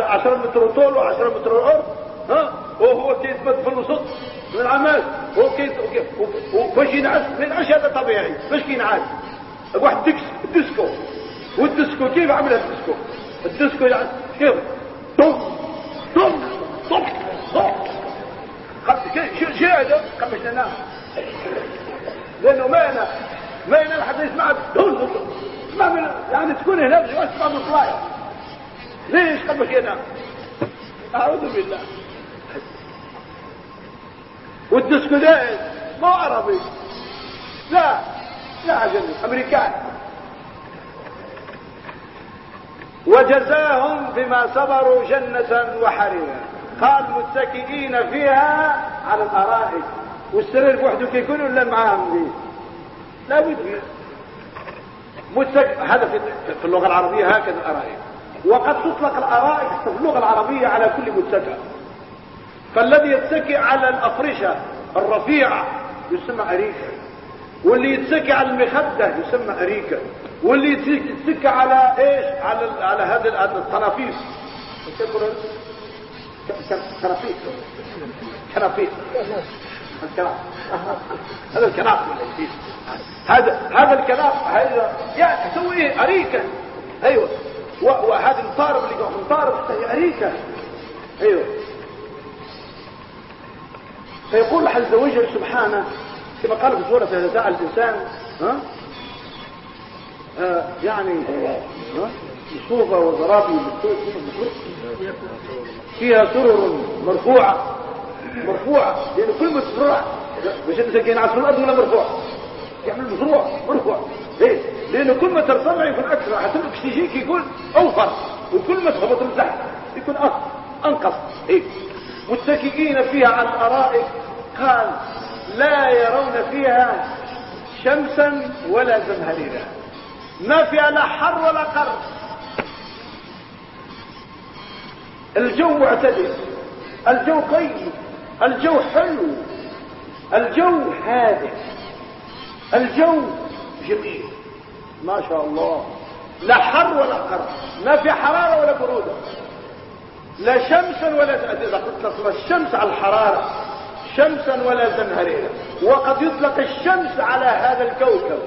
عشر متر طول وعشر متر عرض ها؟ وهو كيثبت في الوسط من العمال هو كيف وفاش ينعس ما ينعش هذا طبيعي فاش كينعس واحد الديسكو والديسكو كيف عملها الديسكو؟ الديسكو يعني كيف؟ طم طم طم طم شو هذا؟ ننام لأنه ما أنا ما أنا حتى يسمع ما من يعني تكون هنا واسمع مطلعي ليش قلبك هنا أعوذ بالله. والديسكو ده ما عربي. لا لا عجمي أمريكان. وجزاهم بما صبروا جنة وحريرا. قال متكئين فيها على الأرائك. والسرير بوحده كيكون ولا معاهم دي؟ لا بد. متك... هذا في... اللغة العربية هكذا الأرائك. وقد تطلق الأرائك في اللغة العربية على كل متكئ. فالذي يتكئ على الأفرشة الرفيعة يسمى اريكه واللي يتسكى على المخدة يسمى أريكة. واللي يتسكى على إيش؟ على على هذا القنافيس كنافيس كنافيس هذا الكناف هذا هذا الكناف هذا يعني تسوي إيه؟ أريكة. أيوه. وهذا المطارب اللي جوا المطارب هي أريكة. أيوه. فيقول عز وجل سبحانه كما قال في سورة نزاع الإنسان ها؟ آه يعني ها؟ مصوفة وزرابي فيها سرر مرفوعة مرفوعة يعني كل مشروع مش انت ساكن على الأرض ولا مرفوع؟ يعمل مشروع مرفوع. ليه؟ لأنه كل ما ترفع يكون أكثر حتى الأكسجين يكون أوفر وكل ما تهبط لتحت يكون أنقص. إيه؟ متكئين فيها على الارائك قال لا يرون فيها شمسا ولا زمهريرا. ما فيها لا حر ولا قر. الجو معتدل الجو طيب الجو حلو الجو هادئ الجو جميل. ما شاء الله. لا حر ولا قر. ما في حرارة ولا برودة. لا شمسا ولا إذا قلت الشمس على الحرارة. شمسا ولا زمهريرا. وقد يطلق الشمس على هذا الكوكب.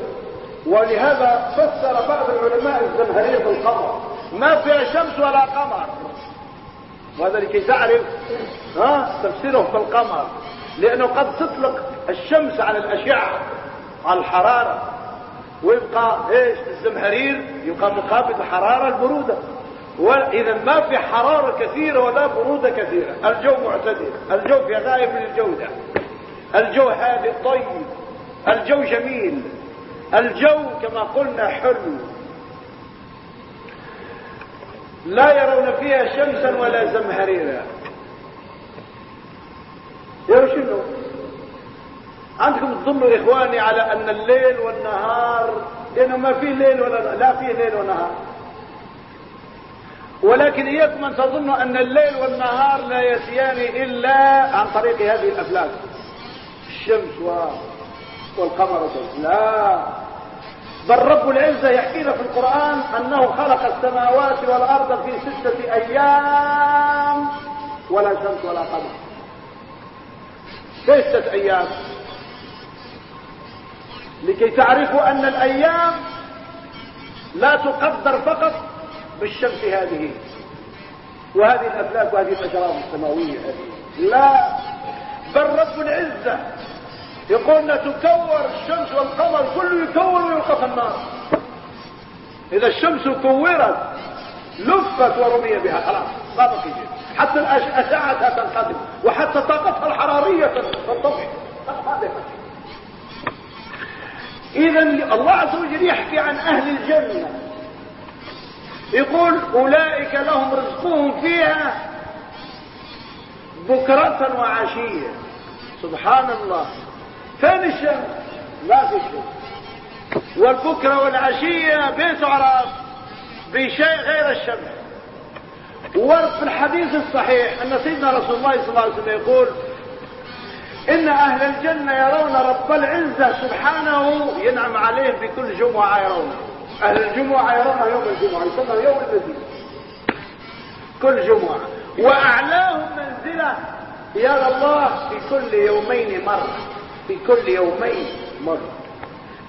ولهذا فسر بعض العلماء الزمهرير بالقمر ما فيها شمس ولا قمر. وهذا لكي تعرف ها تفسيره بالقمر لأنه قد تطلق الشمس على الأشعة على الحرارة. ويبقى إيش؟ الزمهرير يبقى مقابل الحراره البرودة. وإذا ما في حرارة كثيرة ولا برودة كثيرة. الجو معتدل. الجو في غاية من الجودة الجو هادئ طيب. الجو جميل. الجو كما قلنا حلو. لا يرون فيها شمسا ولا زمهريرا. يا شنو؟ عندكم تظنوا إخواني على أن الليل والنهار لأنه ما في ليل ولا لا في ليل ونهار. ولكن إياكم أن تظنوا أن الليل والنهار لا يسيان إلا عن طريق هذه الأفلاك الشمس. والقمر لا. بل رب العزة يحكينا في القرآن أنه خلق السماوات والأرض في ستة أيام ولا شمس ولا قمر. ستة أيام. لكي تعرفوا أن الأيام لا تقدر فقط بالشمس هذه وهذه الأفلاك وهذه الأجرام السماوية هذه. لا بل رب العزة يقول تكور الشمس والقمر كله يكور ويلقى النار. إذا الشمس كورت لفت ورمي بها. خلاص ما بقي شيء. حتى اشعتها تنقدم وحتى طاقتها الحرارية تنطفئ اذا الله عز وجل يحكي عن أهل الجنة. يقول أولئك لهم رزقهم فيها بكرة وعشية. سبحان الله. فين الشمس لا في الشمس والبكرة والعشية بين تعرف بشيء غير الشمس. ورد في الحديث الصحيح أن سيدنا رسول الله صلى الله عليه وسلم يقول إن أهل الجنة يرون رب العزة سبحانه ينعم عليهم في كل جمعة يرونه. أهل الجمعة يرونها يوم الجمعة يسمى يوم النزيل كل جمعة. واعلاهم منزلة يرى الله في كل يومين مرة. في كل يومين مرة.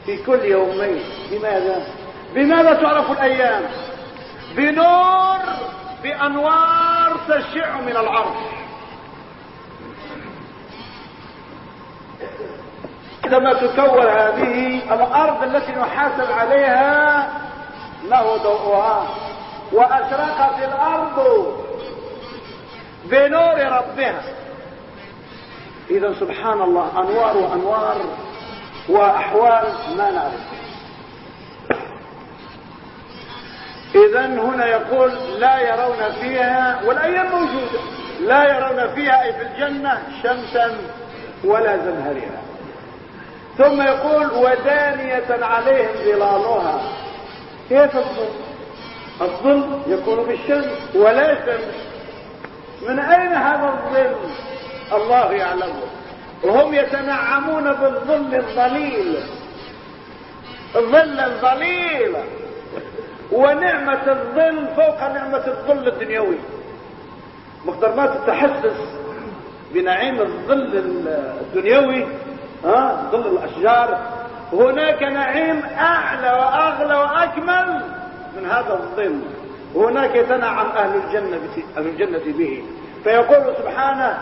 في كل يومين. لماذا بماذا تعرف الأيام؟ بنور بأنوار تشع من العرش. عندما تكون هذه الأرض التي نحاسب عليها له ضوءها واشرقت الأرض بنور ربها. إذا سبحان الله أنوار وأنوار وأحوال ما نعرف. اذا هنا يقول لا يرون فيها والايام موجودة. لا يرون فيها أي في الجنة شمسا ولا زمهرها ثم يقول ودانية عليهم ظلالها. كيف الظل الظل يكون بالشمس ولا شمس من أين هذا الظل الله يعلمه وهم يتنعمون بالظل الظليل الظل الظليل ونعمة الظل فوق نعمة الظل الدنيوي. مقدر ما تتحسس بنعيم الظل الدنيوي ها ظل الأشجار. هناك نعيم أعلى وأغلى وأكمل من هذا الظل. هناك يتنعم أهل الجنة أهل الجنة به. فيقول سبحانه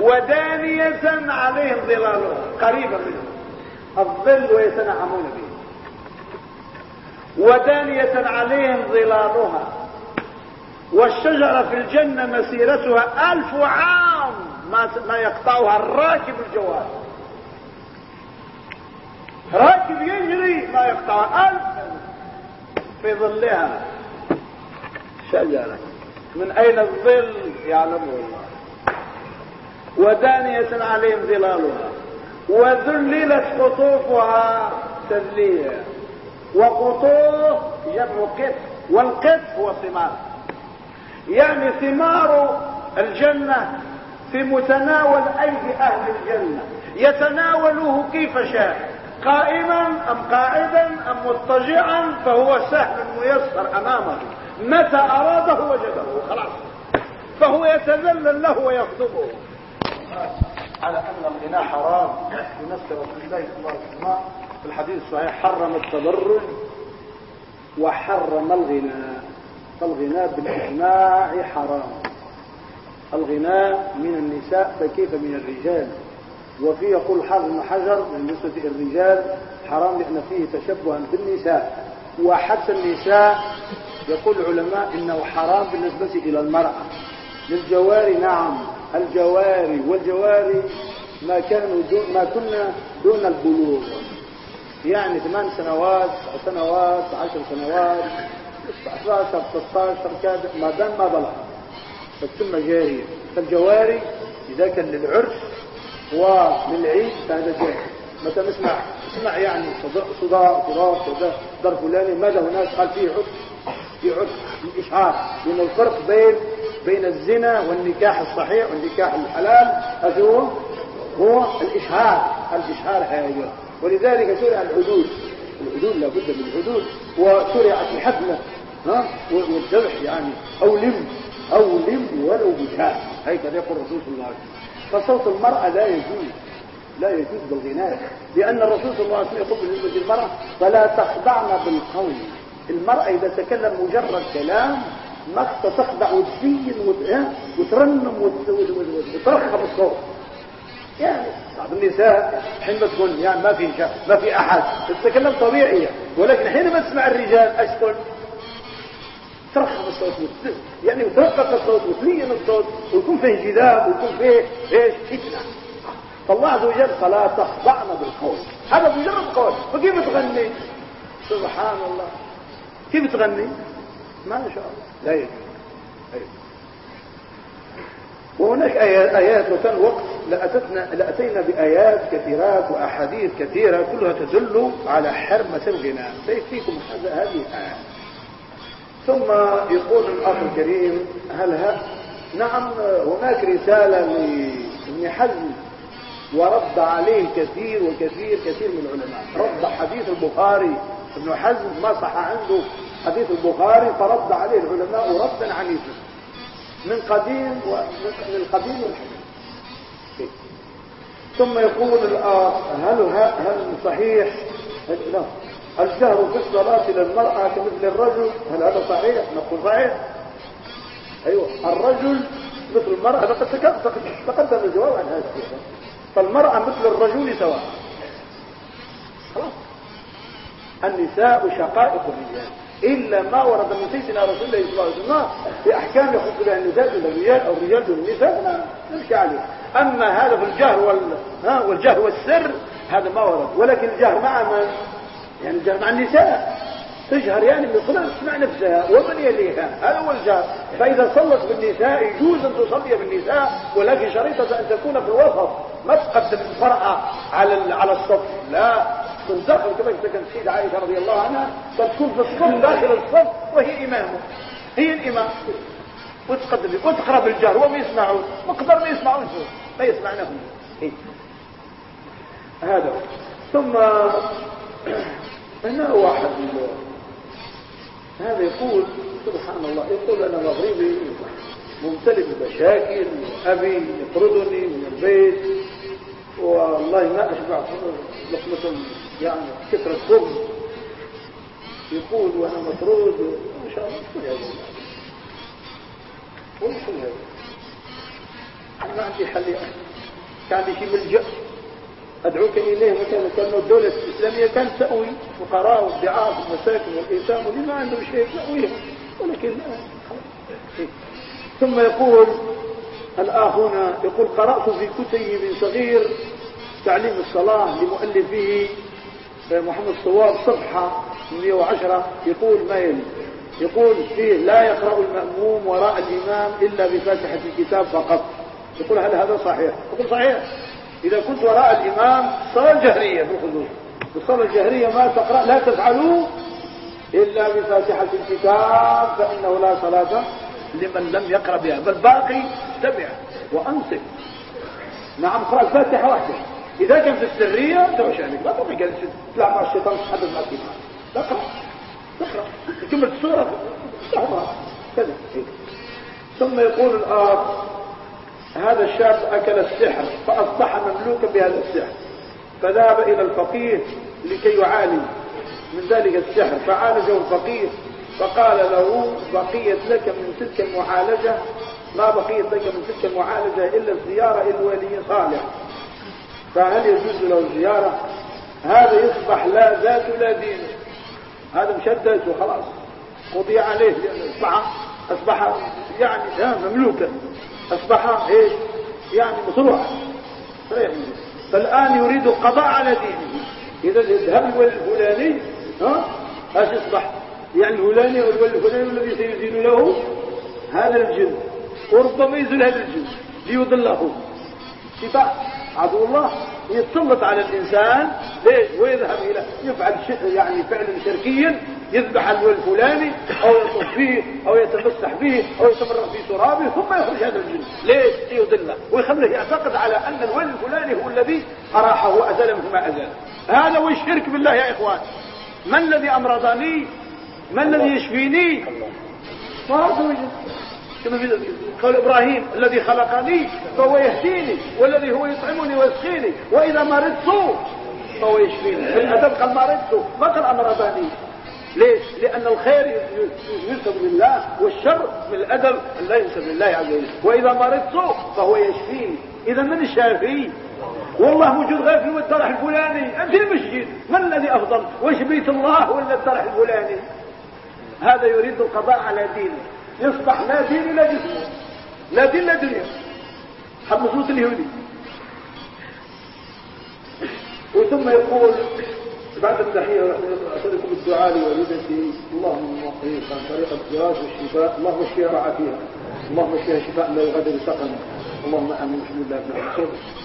ودانية عليهم ظلالها قريبا منهم. الظل ويتنعمون به. ودانية عليهم ظلالها. والشجرة في الجنة مسيرتها ألف عام ما يقطعها الراكب الجواد راكب يجري ما يقطع ألف في ظلها. شجرة. من أين الظل؟ يعلمه الله. ودانية عليهم ظلالها. وذللت قطوفها تذليلا وقطوف جمع قط. والقط هو ثمار. يعني ثمار الجنة في متناول أيدي أهل الجنة. يتناوله كيف شاء. قائما أم قاعدا أم مضطجعا فهو سهل ميسر أمامه. متى أراده وجده. خلاص. فهو يتذلل له ويخطبه على أن الغناء حرام. في نص رسول الله صلى الله عليه وسلم في الحديث الصحيح حرم التبرج وحرم الغناء. فالغناء بالإجماع حرام. الغناء من النساء فكيف من الرجال؟ وفي يقول حافظ حجر بالنسبة للرجال حرام لأن فيه تشبها بالنساء. وحتى النساء يقول العلماء إنه حرام بالنسبة إلى المرأة. للجواري نعم. الجواري والجواري ما كانوا دون ما كنا دون البلوغ. يعني ثمان سنوات سنوات عشر سنوات 11 16 كذا ما دام ما بلغ. فتسمى جارية. فالجواري إذا كان للعرس وللعيد فهذا جائز متى نسمع اسمع يعني صداع صداع صداع در فلاني ماذا هناك؟ قال فيه عرف في عرف الإشهار لأن الفرق بين بين الزنا والنكاح الصحيح والنكاح الحلال هذا هو الإشهار. الإشهار هذا ولذلك شرع الحدود. الحدود لابد من الحدود. وشرعت الحفلة ها؟ والذبح يعني. أو لم أو لم ولو بشاء. هكذا يقول الرسول صلى الله عليه وسلم. فصوت المرأة لا يجوز لا يجوز بالغناء لأن الرسول صلى الله عليه وسلم يقول بالنسبة للمرأة فلا تخضعن بالقول. المرأة إذا تكلم مجرد كلام ما تخضع وتزين وترنم وترخب الصوت. يعني بعض النساء حينما تكون يعني ما في ما في أحد. تتكلم طبيعية ولكن حينما تسمع الرجال أشكل ترخص الصوت يعني وترقق الصوت وتلين الصوت ويكون فيه انجذاب ويكون فيه إيش؟ فتنة. فالله عز وجل فلا تخضعنا بالقول. هذا مجرد قول. فكيف تغني؟ سبحان الله. كيف تغني؟ ما شاء الله. لا يجوز. وهناك آيات لو كان وقت لأتتنا لأتينا بآيات كثيرات وأحاديث كثيرة كلها تدل على حرمة الغناء. سيكفيكم هذه الآيات ثم يقول الأخ الكريم هل ها نعم هناك رسالة لابن حزم ورد عليه كثير وكثير كثير من العلماء. رد حديث البخاري ابن حزم ما صح عنده حديث البخاري فرد عليه العلماء ردا عنيفا من قديم ومن القديم والحديث ثم يقول الآخ هل هل صحيح؟ لا. الجهر الصلاة للمرأة كمثل الرجل هل هذا صحيح؟ نقول صحيح. أيوه الرجل مثل المرأة لقد تقدم الجواب عن هذا فالمرأة مثل الرجل سواء. خلاص. النساء شقائق الرجال. إلا ما ورد من سيدنا رسول الله صلى الله عليه وسلم في أحكام يخص بها النساء دون الرجال أو الرجال دون النساء لا نمشي عليه. أما هذا في الجهر والجهر والسر هذا ما ورد. ولكن الجهر مع من؟ يعني الجهر مع النساء تجهر يعني بالصلاة تسمع نفسها. ومن يليها؟ هذا هو الجهر. فإذا صلت بالنساء يجوز أن تصلي بالنساء ولكن شريطة أن تكون في الوسط ما تقدم المرأة على على الصف. لا. داخل كما كانت السيدة عائشة رضي الله عنها تكون في الصف داخل الصف وهي إمامه. هي الإمام. وتقدم وتقرأ بالجهر وما يسمعون مقدر ما يسمعون ما يسمعنهم هذا ثم هنا واحد هذا يقول سبحان الله يقول أنا مغربي ممتلئ بمشاكل أبي يطردني من البيت. والله ما أشبع لقمة يعني كثرة خبز يقول وأنا مطرود ما شاء الله وش هذا؟ ما عندي حل كان عندي شيء ملجأ. أدعوك إليه مثلا كأنه الدولة الإسلامية كانت تأوي فقراء والضعاف والمساكن والإيتام واللي ما عنده شيء تأويهم ولكن ثم يقول الآخ هنا يقول قرأت في كتيب صغير تعليم الصلاة لمؤلفه محمد صواب صفحة 110 يقول ما يلي؟ يقول فيه لا يقرأ المأموم وراء الإمام إلا بفاتحة الكتاب فقط. يقول هل هذا صحيح؟ يقول صحيح. إذا كنت وراء الإمام صلاة جهرية في الخلوص الصلاة الجهرية ما تقرأ لا تفعلوا إلا بفاتحة الكتاب فإنه لا صلاة لمن لم يقرأ بها. بل باقي استمع وأنصت. نعم قرأ الفاتحة واحدة إذا كان في السرية توش عليك لا تبقى جالس. تطلع مع الشيطان تحدث مع الإمام. تقرأ. تقرأ. تكمل السورة. كذا. ثم يقول الآخ هذا الشاب أكل السحر فأصبح مملوكا بهذا السحر. فذهب إلى الفقيه لكي يعالج من ذلك السحر فعالجه الفقيه فقال له بقيت لك من تلك المعالجة؟ ما بقيت لك من تلك المعالجة إلا الزيارة إلى الولي صالح. فهل يجوز له الزيارة؟ هذا يصبح لا ذات لا دين. هذا مشدد وخلاص قضي عليه أصبح أصبح يعني مملوكا. أصبح إيش؟ يعني مصروعا فالآن يريد القضاء على دينه. إذا الذهب الفلاني ها؟ يصبح يعني الفلاني والولي الفلاني الذي سيزيل له؟ هذا الجن. وربما يزيل هذا الجن. ليضله. شفاء. عدو الله يتسلط على الإنسان. ليش؟ ويذهب إلى يفعل يعني فعلا شركيا يذبح الولد الفلاني أو يطف فيه أو يتمسح به أو يتمرغ في ترابه ثم يخرج هذا الجن. ليش؟ ليضله. ويخليه يعتقد على أن الولد الفلاني هو الذي أراحه وأزال منه ما أزال. هذا هو الشرك بالله يا إخوان. من الذي أمرضني؟ من الذي يشفيني؟ وهذا كما في قول إبراهيم الذي خلقني فهو يهديني والذي هو يطعمني ويسقيني وإذا مرضت فهو يشفيني. في الأدب قال مرضت ما قال أمرضني ليش؟ لأن الخير ينسب لله والشر من الأدب لا ينسب لله عز وجل. وإذا مرضت فهو يشفيني. إذا من الشافي والله موجود غير في الطرح الفلاني. أنت المسجد. من الذي أفضل؟ وش بيت الله ولا الطرح الفلاني؟ هذا يريد القضاء على دينه. يصبح لا دين لا جسم لا دين لا دنيا. حب نصوص اليهودي وثم يقول بعد التحية أسألكم الدعاء لوالدتي اللهم وقيه عن طريق الفراش والشفاء. اللهم اشفيها وعافيها اللهم اشفيها شفاء لا يغادر سقما. اللهم آمين. بسم الله الرحمن الرحيم